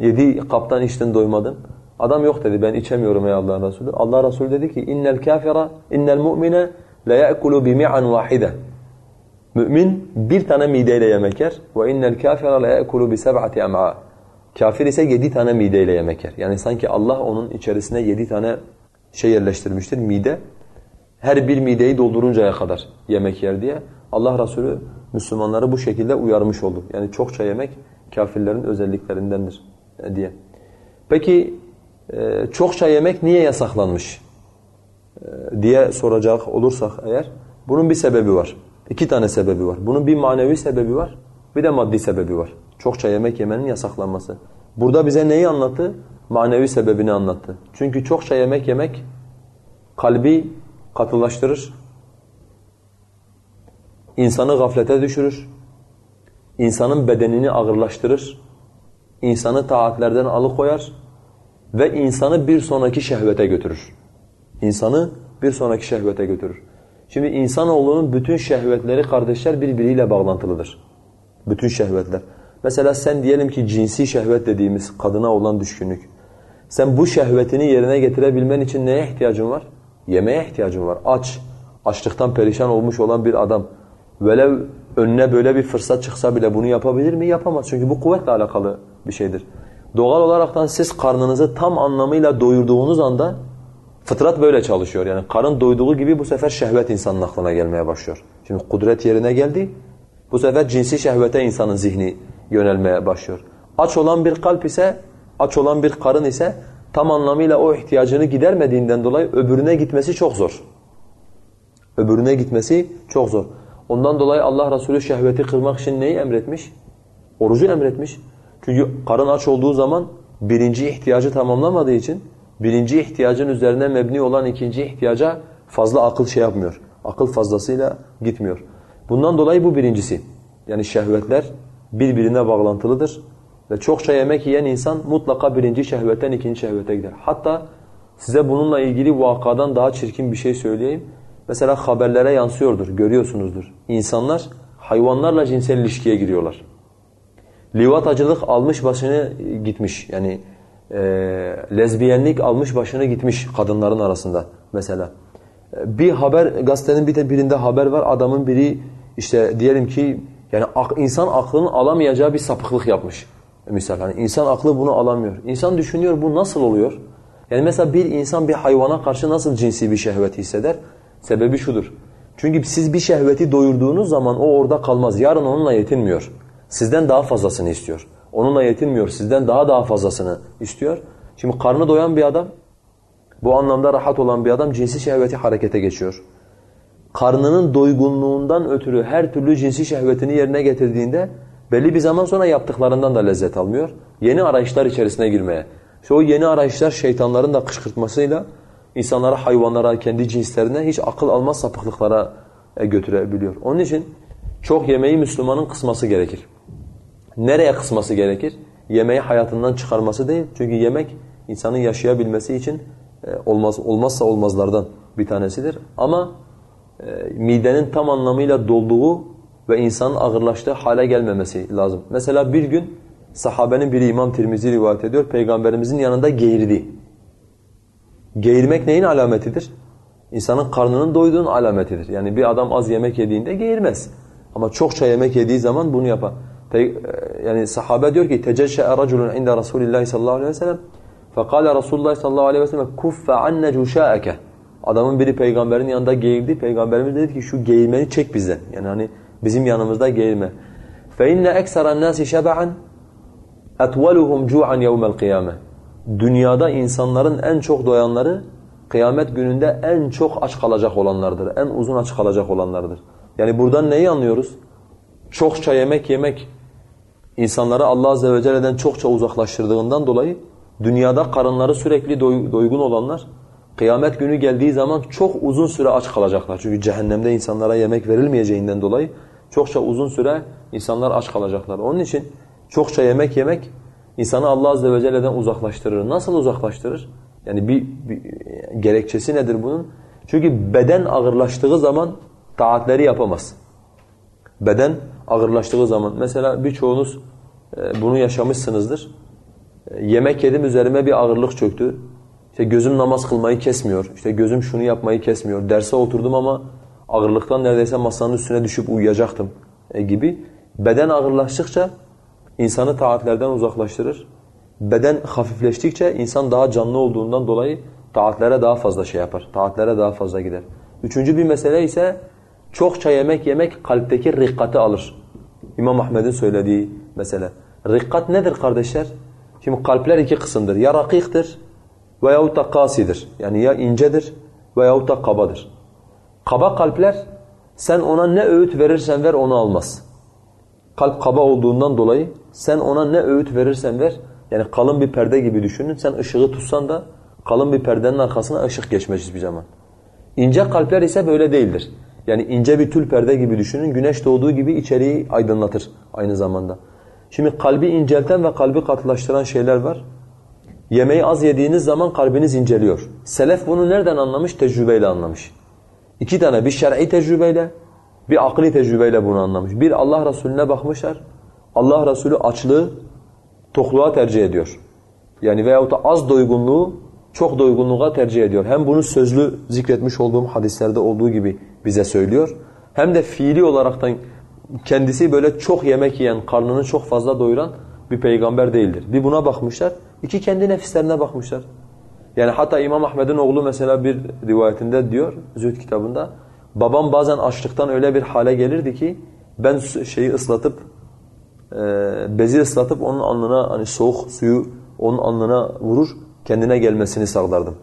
Speaker 1: yedi kaptan içtin doymadın. Adam yok dedi ben içemiyorum ey Allah'ın Resulü. Allah Resulü dedi ki innel kafira innel mu'mine la ya'kulu bi mi'an vahide. Mümin bir tane mideyle yemek yer. Ve innel kafira la ya'kulu bi seb'ati am'a. Kafir ise yedi tane mideyle yemek yer. Yani sanki Allah onun içerisine yedi tane şey yerleştirmiştir mide. Her bir mideyi dolduruncaya kadar yemek yer diye Allah Resulü Müslümanları bu şekilde uyarmış oldu. Yani çokça yemek kafirlerin özelliklerindendir e, diye. Peki çokça yemek niye yasaklanmış e, diye soracak olursak eğer bunun bir sebebi var. İki tane sebebi var. Bunun bir manevi sebebi var bir de maddi sebebi var. Çokça yemek yemenin yasaklanması. Burada bize neyi anlattı? Manevi sebebini anlattı. Çünkü çokça yemek yemek kalbi katılaştırır. insanı gaflete düşürür. insanın bedenini ağırlaştırır. insanı taatlerden alıkoyar ve insanı bir sonraki şehvete götürür. İnsanı bir sonraki şehvete götürür. Şimdi insanoğlunun bütün şehvetleri kardeşler birbiriyle bağlantılıdır. Bütün şehvetler. Mesela sen diyelim ki cinsi şehvet dediğimiz kadına olan düşkünlük. Sen bu şehvetini yerine getirebilmen için neye ihtiyacın var? Yemeğe ihtiyacın var. Aç, açlıktan perişan olmuş olan bir adam. Velev önüne böyle bir fırsat çıksa bile bunu yapabilir mi? Yapamaz. Çünkü bu kuvvetle alakalı bir şeydir. Doğal olaraktan siz karnınızı tam anlamıyla doyurduğunuz anda fıtrat böyle çalışıyor. Yani karın doyduğu gibi bu sefer şehvet insanın aklına gelmeye başlıyor. Şimdi kudret yerine geldi. Bu sefer cinsi şehvete insanın zihni yönelmeye başlıyor. Aç olan bir kalp ise, aç olan bir karın ise tam anlamıyla o ihtiyacını gidermediğinden dolayı öbürüne gitmesi çok zor. Öbürüne gitmesi çok zor. Ondan dolayı Allah Resulü şehveti kırmak için neyi emretmiş? Orucu emretmiş. Çünkü karın aç olduğu zaman birinci ihtiyacı tamamlamadığı için birinci ihtiyacın üzerine mebni olan ikinci ihtiyaca fazla akıl şey yapmıyor. Akıl fazlasıyla gitmiyor. Bundan dolayı bu birincisi. Yani şehvetler birbirine bağlantılıdır. Ve çokça yemek yiyen insan mutlaka birinci şehvetten ikinci şehvete gider. Hatta size bununla ilgili vakadan daha çirkin bir şey söyleyeyim. Mesela haberlere yansıyordur, görüyorsunuzdur. İnsanlar hayvanlarla cinsel ilişkiye giriyorlar. Livatacılık almış başını gitmiş. Yani e, lezbiyenlik almış başını gitmiş kadınların arasında mesela. Bir haber, gazetenin bir birinde haber var. Adamın biri işte diyelim ki yani insan aklının alamayacağı bir sapıklık yapmış. Misal hani insan aklı bunu alamıyor. İnsan düşünüyor bu nasıl oluyor? Yani mesela bir insan bir hayvana karşı nasıl cinsi bir şehvet hisseder? Sebebi şudur. Çünkü siz bir şehveti doyurduğunuz zaman o orada kalmaz. Yarın onunla yetinmiyor. Sizden daha fazlasını istiyor. Onunla yetinmiyor. Sizden daha daha fazlasını istiyor. Şimdi karnı doyan bir adam, bu anlamda rahat olan bir adam cinsi şehveti harekete geçiyor. Karnının doygunluğundan ötürü her türlü cinsi şehvetini yerine getirdiğinde belli bir zaman sonra yaptıklarından da lezzet almıyor. Yeni arayışlar içerisine girmeye. İşte o yeni arayışlar şeytanların da kışkırtmasıyla insanlara, hayvanlara, kendi cinslerine hiç akıl almaz sapıklıklara e, götürebiliyor. Onun için çok yemeği Müslümanın kısması gerekir. Nereye kısması gerekir? Yemeği hayatından çıkarması değil. Çünkü yemek insanın yaşayabilmesi için e, olmaz olmazsa olmazlardan bir tanesidir. Ama e, midenin tam anlamıyla dolduğu ve insanın ağırlaştığı hale gelmemesi lazım. Mesela bir gün sahabenin biri İmam Tirmizi rivayet ediyor. Peygamberimizin yanında geğirdi. Geğirmek neyin alametidir? İnsanın karnının doyduğunun alametidir. Yani bir adam az yemek yediğinde geğirmez. Ama çokça yemek yediği zaman bunu yapar yani sahabe diyor ki teceşşe'e raculun inda Rasulillahi sallallahu aleyhi ve sellem. Fekale Resulullah sallallahu aleyhi ve sellem kuffe anne cuşa'eke adamın biri peygamberin yanında geğildi peygamberimiz dedi ki şu geğilmeni çek bizden. Yani hani bizim yanımızda geğilme fe inne ekseran nasi şeb'an etveluhum cu'an yevmel kıyame dünyada insanların en çok doyanları kıyamet gününde en çok aç kalacak olanlardır. En uzun aç kalacak olanlardır. Yani buradan neyi anlıyoruz? Çokça yemek yemek insanları Allah Azze ve Celle'den çokça uzaklaştırdığından dolayı dünyada karınları sürekli doy doygun olanlar kıyamet günü geldiği zaman çok uzun süre aç kalacaklar. Çünkü cehennemde insanlara yemek verilmeyeceğinden dolayı çokça uzun süre insanlar aç kalacaklar. Onun için çokça yemek yemek insanı Allah Azze ve Celle'den uzaklaştırır. Nasıl uzaklaştırır? Yani bir, bir gerekçesi nedir bunun? Çünkü beden ağırlaştığı zaman taatleri yapamaz. Beden ağırlaştığı zaman mesela birçoğunuz e, bunu yaşamışsınızdır. E, yemek yedim üzerime bir ağırlık çöktü. İşte gözüm namaz kılmayı kesmiyor. İşte gözüm şunu yapmayı kesmiyor. Derse oturdum ama ağırlıktan neredeyse masanın üstüne düşüp uyuyacaktım e, gibi. Beden ağırlaştıkça insanı taatlerden uzaklaştırır. Beden hafifleştikçe insan daha canlı olduğundan dolayı taatlere daha fazla şey yapar. Taatlere daha fazla gider. Üçüncü bir mesele ise çokça yemek yemek kalpteki rikkati alır. İmam Ahmed'in söylediği mesele. Rikkat nedir kardeşler? Şimdi kalpler iki kısımdır. Ya rakiktir veyahut da kasidir. Yani ya incedir veyahut da kabadır. Kaba kalpler sen ona ne öğüt verirsen ver onu almaz. kalp kaba olduğundan dolayı sen ona ne öğüt verirsen ver yani kalın bir perde gibi düşünün sen ışığı tutsan da kalın bir perdenin arkasına ışık geçmez hiçbir zaman. İnce kalpler ise böyle değildir. Yani ince bir tül perde gibi düşünün güneş doğduğu gibi içeriği aydınlatır aynı zamanda. Şimdi kalbi incelten ve kalbi katılaştıran şeyler var. Yemeği az yediğiniz zaman kalbiniz inceliyor. Selef bunu nereden anlamış? Tecrübeyle anlamış. İki tane bir şer'i tecrübeyle bir akli tecrübeyle bunu anlamış. Bir Allah Resulüne bakmışlar. Allah Resulü açlığı tokluğa tercih ediyor. Yani veyahut da az doygunluğu çok doygunluğa tercih ediyor. Hem bunu sözlü zikretmiş olduğum hadislerde olduğu gibi bize söylüyor. Hem de fiili olaraktan kendisi böyle çok yemek yiyen, karnını çok fazla doyuran bir peygamber değildir. Bir buna bakmışlar. iki kendi nefislerine bakmışlar. Yani hatta İmam Ahmed'in oğlu mesela bir rivayetinde diyor, Zühd kitabında, babam bazen açlıktan öyle bir hale gelirdi ki, ben şeyi ıslatıp, e, bezi ıslatıp onun alnına hani soğuk suyu onun alnına vurur, kendine gelmesini sağlardım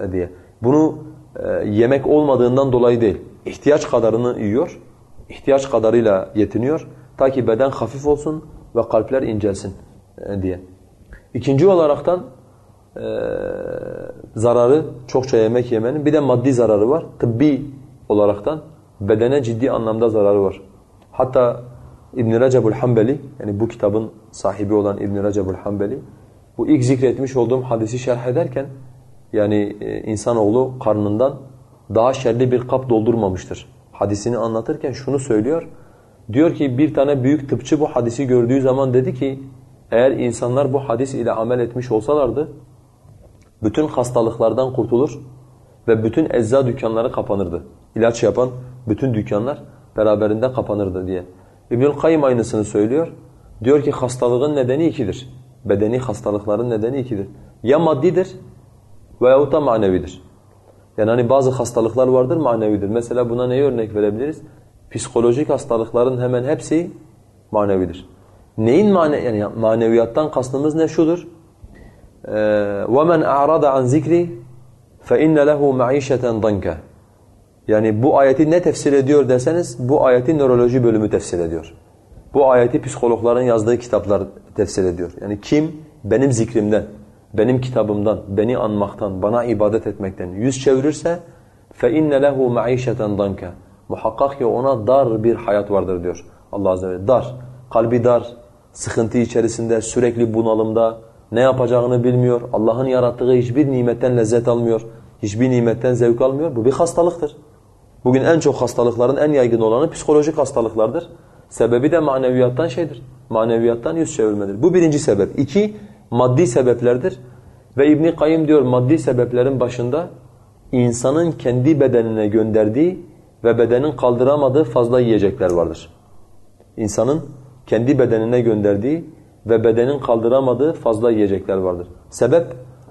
Speaker 1: e, diye. Bunu e, yemek olmadığından dolayı değil, ihtiyaç kadarını yiyor, ihtiyaç kadarıyla yetiniyor. Ta ki beden hafif olsun ve kalpler incelsin e, diye. İkinci olaraktan e, zararı çokça yemek yemenin bir de maddi zararı var. Tıbbi olaraktan bedene ciddi anlamda zararı var. Hatta İbn Recebul Hanbeli yani bu kitabın sahibi olan İbn Recebul Hanbeli bu ilk zikretmiş olduğum hadisi şerh ederken yani e, insanoğlu karnından daha şerli bir kap doldurmamıştır. Hadisini anlatırken şunu söylüyor. Diyor ki bir tane büyük tıpçı bu hadisi gördüğü zaman dedi ki eğer insanlar bu hadis ile amel etmiş olsalardı bütün hastalıklardan kurtulur ve bütün ecza dükkanları kapanırdı. İlaç yapan bütün dükkanlar beraberinde kapanırdı diye. İbnül Kayyım aynısını söylüyor. Diyor ki hastalığın nedeni ikidir Bedeni hastalıkların nedeni ikidir. Ya maddidir veyahut da manevidir. Yani hani bazı hastalıklar vardır manevidir. Mesela buna neyi örnek verebiliriz? Psikolojik hastalıkların hemen hepsi manevidir. Neyin mane yani maneviyattan kastımız ne şudur? وَمَنْ أَعْرَضَ عَنْ ذِكْرِ فَاِنَّ لَهُ مَعِيشَةً ضَنْكَ Yani bu ayeti ne tefsir ediyor deseniz bu ayeti nöroloji bölümü tefsir ediyor. Bu ayeti psikologların yazdığı kitaplar tefsir ediyor. Yani kim benim zikrimden, benim kitabımdan, beni anmaktan, bana ibadet etmekten yüz çevirirse فَاِنَّ لَهُ مَعِيشَةً ضَنْكَ Muhakkak ki ona dar bir hayat vardır diyor Allah Azze ve Celle. Dar, kalbi dar, sıkıntı içerisinde, sürekli bunalımda, ne yapacağını bilmiyor, Allah'ın yarattığı hiçbir nimetten lezzet almıyor, hiçbir nimetten zevk almıyor. Bu bir hastalıktır. Bugün en çok hastalıkların en yaygın olanı psikolojik hastalıklardır. Sebebi de maneviyattan şeydir. Maneviyattan yüz çevirmedir. Bu birinci sebep. İki, maddi sebeplerdir. Ve İbn Kayyim diyor maddi sebeplerin başında insanın kendi bedenine gönderdiği ve bedenin kaldıramadığı fazla yiyecekler vardır. İnsanın kendi bedenine gönderdiği ve bedenin kaldıramadığı fazla yiyecekler vardır. Sebep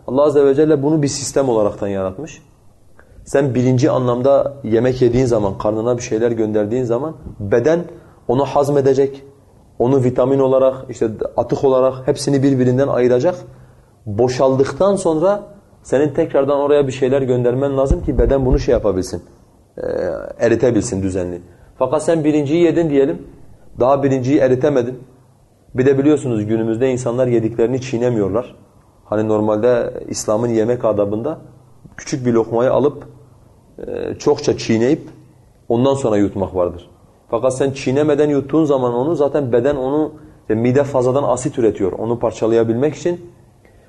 Speaker 1: Allah Azze ve Celle bunu bir sistem olaraktan yaratmış. Sen birinci anlamda yemek yediğin zaman, karnına bir şeyler gönderdiğin zaman beden onu hazmedecek, onu vitamin olarak, işte atık olarak hepsini birbirinden ayıracak. Boşaldıktan sonra senin tekrardan oraya bir şeyler göndermen lazım ki beden bunu şey yapabilsin, e, eritebilsin düzenli. Fakat sen birinciyi yedin diyelim, daha birinciyi eritemedin. Bir de biliyorsunuz günümüzde insanlar yediklerini çiğnemiyorlar. Hani normalde İslam'ın yemek adabında küçük bir lokmayı alıp e, çokça çiğneyip ondan sonra yutmak vardır. Fakat sen çiğnemeden yuttuğun zaman onu zaten beden onu işte mide fazladan asit üretiyor. Onu parçalayabilmek için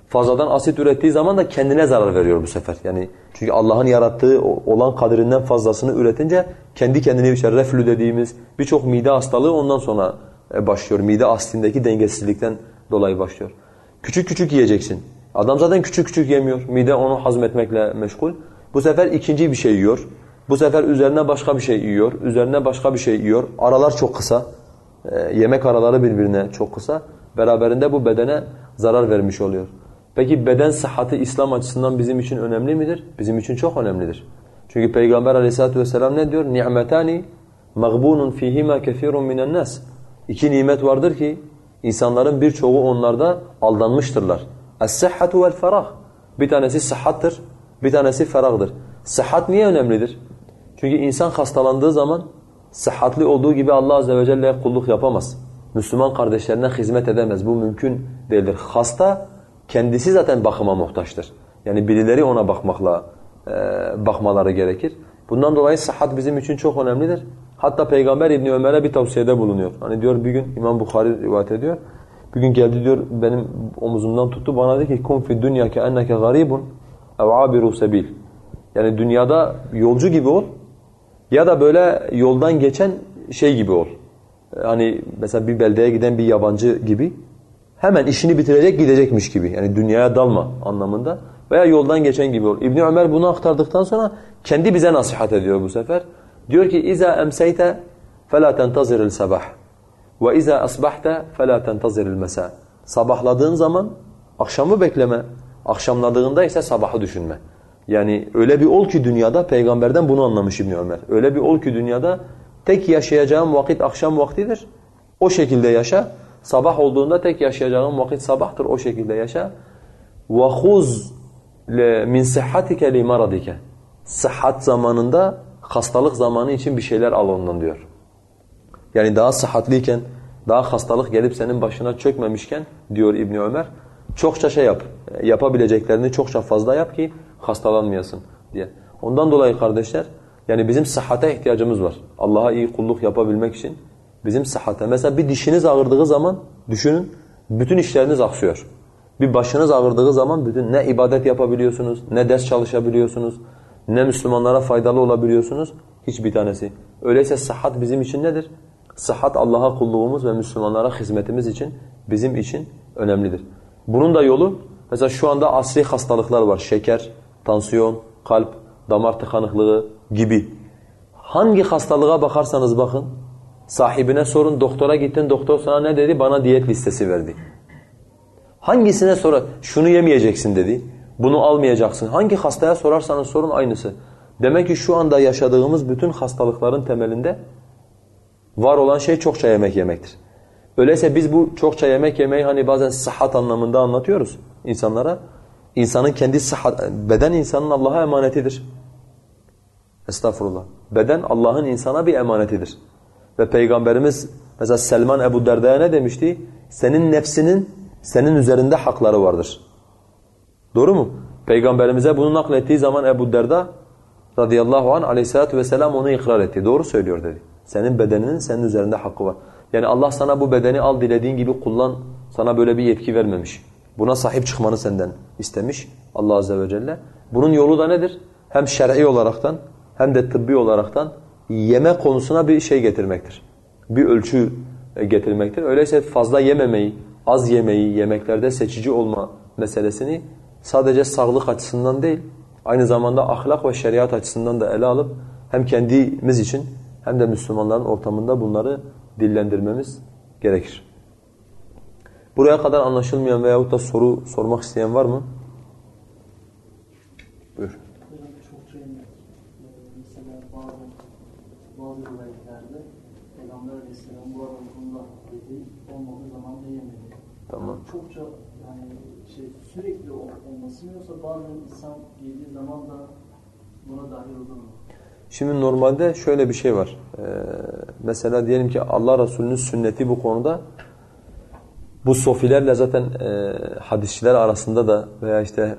Speaker 1: fazladan asit ürettiği zaman da kendine zarar veriyor bu sefer. Yani çünkü Allah'ın yarattığı olan kadrinden fazlasını üretince kendi kendine şey reflü dediğimiz birçok mide hastalığı ondan sonra e, başlıyor. Mide aslindeki dengesizlikten dolayı başlıyor. Küçük küçük yiyeceksin. Adam zaten küçük küçük yemiyor. Mide onu hazmetmekle meşgul. Bu sefer ikinci bir şey yiyor. Bu sefer üzerine başka bir şey yiyor. Üzerine başka bir şey yiyor. Aralar çok kısa. E, yemek araları birbirine çok kısa. Beraberinde bu bedene zarar vermiş oluyor. Peki beden sıhhati İslam açısından bizim için önemli midir? Bizim için çok önemlidir. Çünkü Peygamber aleyhissalatu vesselam ne diyor? نِعْمَتَانِ مَغْبُونٌ ف۪يهِمَا كَثِيرٌ مِنَ النَّاسِ İki nimet vardır ki insanların birçoğu onlarda aldanmıştırlar. Es-sihhatu vel-ferah. Bir tanesi sıhhattır, bir tanesi ferahdır. Sıhhat niye önemlidir? Çünkü insan hastalandığı zaman sıhhatli olduğu gibi Allah azze ve celle'ye kulluk yapamaz. Müslüman kardeşlerine hizmet edemez. Bu mümkün değildir. Hasta kendisi zaten bakıma muhtaçtır. Yani birileri ona bakmakla e, bakmaları gerekir. Bundan dolayı sıhhat bizim için çok önemlidir. Hatta Peygamber İbni Ömer'e bir tavsiyede bulunuyor. Hani diyor bir gün İmam Bukhari rivayet ediyor. Bir gün geldi diyor benim omuzumdan tuttu bana dedi ki kun fi dunya ke enneke garibun ev abiru sebil. Yani dünyada yolcu gibi ol ya da böyle yoldan geçen şey gibi ol. Hani mesela bir beldeye giden bir yabancı gibi hemen işini bitirecek gidecekmiş gibi. Yani dünyaya dalma anlamında veya yoldan geçen gibi ol. İbn Ömer bunu aktardıktan sonra kendi bize nasihat ediyor bu sefer. Diyor ki iza emseyte fela tentaziril sabah ve iza asbahta fela tentaziril mesa. Sabahladığın zaman akşamı bekleme, akşamladığında ise sabahı düşünme. Yani öyle bir ol ki dünyada peygamberden bunu anlamış İbn Ömer. Öyle bir ol ki dünyada tek yaşayacağım vakit akşam vaktidir. O şekilde yaşa. Sabah olduğunda tek yaşayacağım vakit sabahtır. O şekilde yaşa. وَخُذْ min sıhhatike li maradike. Sıhhat zamanında hastalık zamanı için bir şeyler al ondan diyor. Yani daha sıhhatliyken, daha hastalık gelip senin başına çökmemişken diyor İbni Ömer, çokça şey yap, yapabileceklerini çokça fazla yap ki hastalanmayasın diye. Ondan dolayı kardeşler, yani bizim sıhhate ihtiyacımız var. Allah'a iyi kulluk yapabilmek için bizim sıhhate. Mesela bir dişiniz ağırdığı zaman düşünün, bütün işleriniz aksıyor. Bir başınız ağırdığı zaman bütün ne ibadet yapabiliyorsunuz, ne ders çalışabiliyorsunuz, ne Müslümanlara faydalı olabiliyorsunuz. Hiçbir tanesi. Öyleyse sıhhat bizim için nedir? Sıhhat Allah'a kulluğumuz ve Müslümanlara hizmetimiz için bizim için önemlidir. Bunun da yolu mesela şu anda asri hastalıklar var. Şeker, tansiyon, kalp, damar tıkanıklığı gibi. Hangi hastalığa bakarsanız bakın sahibine sorun doktora gittin doktor sana ne dedi? Bana diyet listesi verdi. Hangisine sonra şunu yemeyeceksin dedi. Bunu almayacaksın. Hangi hastaya sorarsanız sorun aynısı. Demek ki şu anda yaşadığımız bütün hastalıkların temelinde var olan şey çokça yemek yemektir. Öyleyse biz bu çokça yemek yemeyi hani bazen sıhhat anlamında anlatıyoruz insanlara. İnsanın kendi sıhhat, beden insanın Allah'a emanetidir. Estağfurullah. Beden Allah'ın insana bir emanetidir. Ve Peygamberimiz mesela Selman Ebu Derda'ya ne demişti? Senin nefsinin senin üzerinde hakları vardır. Doğru mu? Peygamberimize bunu naklettiği zaman Ebu Derda radıyallahu anh aleyhissalatu vesselam onu ikrar etti. Doğru söylüyor dedi. Senin bedeninin senin üzerinde hakkı var. Yani Allah sana bu bedeni al dilediğin gibi kullan. Sana böyle bir yetki vermemiş. Buna sahip çıkmanı senden istemiş Allah azze ve celle. Bunun yolu da nedir? Hem şer'i olaraktan hem de tıbbi olaraktan yeme konusuna bir şey getirmektir. Bir ölçü getirmektir. Öyleyse fazla yememeyi, az yemeyi, yemeklerde seçici olma meselesini sadece sağlık açısından değil, aynı zamanda ahlak ve şeriat açısından da ele alıp hem kendimiz için hem de Müslümanların ortamında bunları dillendirmemiz gerekir. Buraya kadar anlaşılmayan veyahut da soru sormak isteyen var mı? Buyur.
Speaker 2: Mesela bazı, bazı rivayetlerde Peygamber Aleyhisselam bu arasında dedi, olmadığı zaman da yemedi.
Speaker 1: Tamam.
Speaker 2: Çokça yani şey sürekli ol- olması mı yoksa bazen insan yediği zaman da buna dahil olur mu?
Speaker 1: Şimdi normalde şöyle bir şey var. Ee, mesela diyelim ki Allah Resulü'nün sünneti bu konuda bu sofilerle zaten e, hadisçiler arasında da veya işte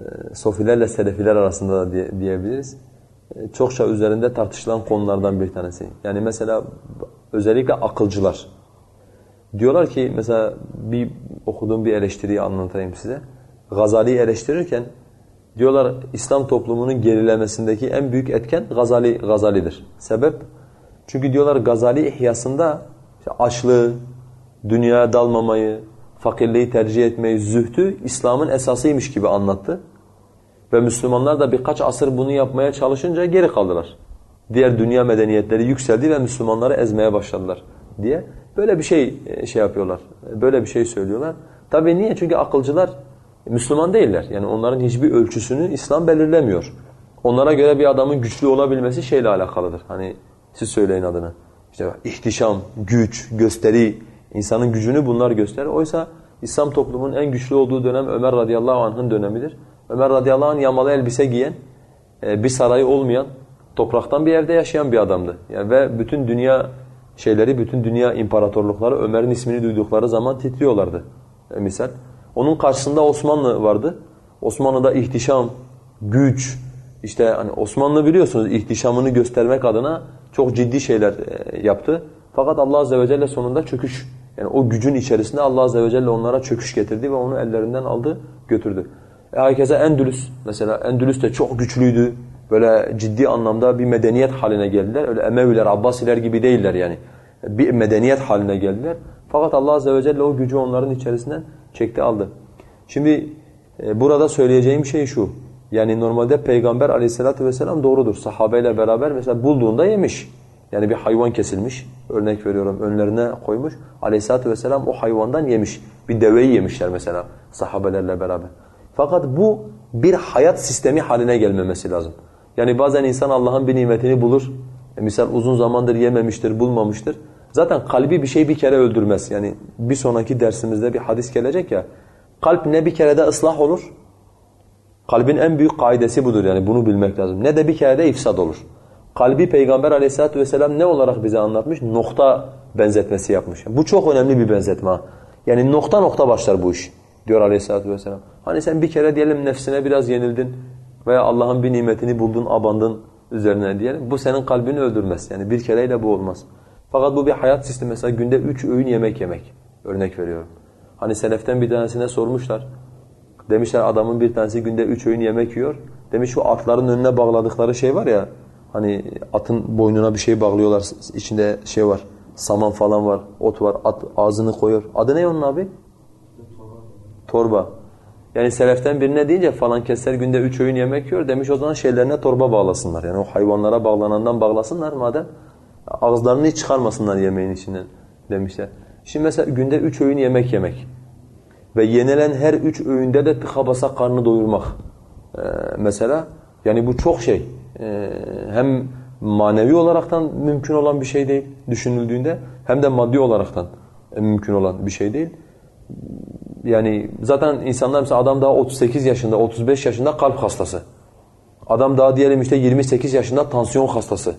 Speaker 1: e, sofilerle selefiler arasında da diye, diyebiliriz. E, çokça üzerinde tartışılan konulardan bir tanesi. Yani mesela özellikle akılcılar. Diyorlar ki mesela bir okuduğum bir eleştiriyi anlatayım size. Gazali'yi eleştirirken diyorlar İslam toplumunun gerilemesindeki en büyük etken Gazali Gazali'dir. Sebep? Çünkü diyorlar Gazali ihyasında işte açlığı, dünyaya dalmamayı, fakirliği tercih etmeyi, zühdü İslam'ın esasıymış gibi anlattı. Ve Müslümanlar da birkaç asır bunu yapmaya çalışınca geri kaldılar. Diğer dünya medeniyetleri yükseldi ve Müslümanları ezmeye başladılar diye. Böyle bir şey şey yapıyorlar. Böyle bir şey söylüyorlar. Tabii niye? Çünkü akılcılar Müslüman değiller. Yani onların hiçbir ölçüsünü İslam belirlemiyor. Onlara göre bir adamın güçlü olabilmesi şeyle alakalıdır. Hani siz söyleyin adını. İşte ihtişam, güç, gösteri, insanın gücünü bunlar gösterir. Oysa İslam toplumunun en güçlü olduğu dönem Ömer radıyallahu anh'ın dönemidir. Ömer radıyallahu anh yamalı elbise giyen, bir sarayı olmayan, topraktan bir evde yaşayan bir adamdı. Yani ve bütün dünya şeyleri bütün dünya imparatorlukları Ömer'in ismini duydukları zaman titriyorlardı. E, misal. Onun karşısında Osmanlı vardı. Osmanlı'da ihtişam, güç, işte hani Osmanlı biliyorsunuz ihtişamını göstermek adına çok ciddi şeyler e, yaptı. Fakat Allah Azze ve Celle sonunda çöküş, yani o gücün içerisinde Allah Azze ve Celle onlara çöküş getirdi ve onu ellerinden aldı, götürdü. E herkese Endülüs, mesela Endülüs de çok güçlüydü. Böyle ciddi anlamda bir medeniyet haline geldiler. Öyle Emeviler, Abbasiler gibi değiller yani. Bir medeniyet haline geldiler. Fakat Allah Azze ve Celle o gücü onların içerisinden çekti aldı. Şimdi e, burada söyleyeceğim şey şu. Yani normalde Peygamber aleyhissalatü vesselam doğrudur. Sahabeyle beraber mesela bulduğunda yemiş. Yani bir hayvan kesilmiş. Örnek veriyorum önlerine koymuş. Aleyhissalatü vesselam o hayvandan yemiş. Bir deveyi yemişler mesela sahabelerle beraber. Fakat bu bir hayat sistemi haline gelmemesi lazım. Yani bazen insan Allah'ın bir nimetini bulur. E misal uzun zamandır yememiştir, bulmamıştır. Zaten kalbi bir şey bir kere öldürmez. Yani bir sonraki dersimizde bir hadis gelecek ya. Kalp ne bir kerede ıslah olur. Kalbin en büyük kaidesi budur yani bunu bilmek lazım. Ne de bir kerede ifsad olur. Kalbi Peygamber aleyhissalatu vesselam ne olarak bize anlatmış? Nokta benzetmesi yapmış. Bu çok önemli bir benzetme. Yani nokta nokta başlar bu iş diyor aleyhissalatu vesselam. Hani sen bir kere diyelim nefsine biraz yenildin veya Allah'ın bir nimetini buldun, abandın üzerine diyelim. Bu senin kalbini öldürmez. Yani bir kereyle bu olmaz. Fakat bu bir hayat sistemi. Mesela günde üç öğün yemek yemek. Örnek veriyorum. Hani seleften bir tanesine sormuşlar. Demişler adamın bir tanesi günde üç öğün yemek yiyor. Demiş şu atların önüne bağladıkları şey var ya. Hani atın boynuna bir şey bağlıyorlar. İçinde şey var. Saman falan var. Ot var. At ağzını koyuyor. Adı ne onun abi? Torba. Yani seleften birine deyince falan keser günde üç öğün yemek yiyor. Demiş o zaman şeylerine torba bağlasınlar. Yani o hayvanlara bağlanandan bağlasınlar madem. Ağızlarını hiç çıkarmasınlar yemeğin içinden demişler. Şimdi mesela günde üç öğün yemek yemek ve yenilen her üç öğünde de tıka basa karnı doyurmak. Ee, mesela yani bu çok şey. Ee, hem manevi olaraktan mümkün olan bir şey değil düşünüldüğünde hem de maddi olaraktan mümkün olan bir şey değil. Yani zaten insanlar mesela adam daha 38 yaşında, 35 yaşında kalp hastası. Adam daha diyelim işte 28 yaşında tansiyon hastası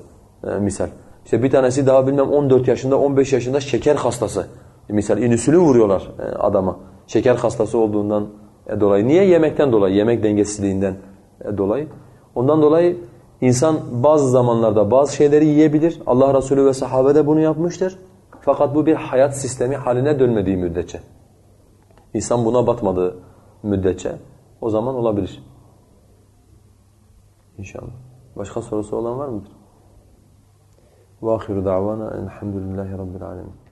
Speaker 1: e, misal. İşte bir tanesi daha bilmem 14 yaşında, 15 yaşında şeker hastası. Misal insülin vuruyorlar e, adama. Şeker hastası olduğundan e, dolayı. Niye? Yemekten dolayı, yemek dengesizliğinden e, dolayı. Ondan dolayı insan bazı zamanlarda bazı şeyleri yiyebilir. Allah Resulü ve sahabe de bunu yapmıştır. Fakat bu bir hayat sistemi haline dönmediği müddetçe. İnsan buna batmadığı müddetçe o zaman olabilir. İnşallah. Başka sorusu olan var mıdır? وآخر دعوانا الحمد لله رب العالمين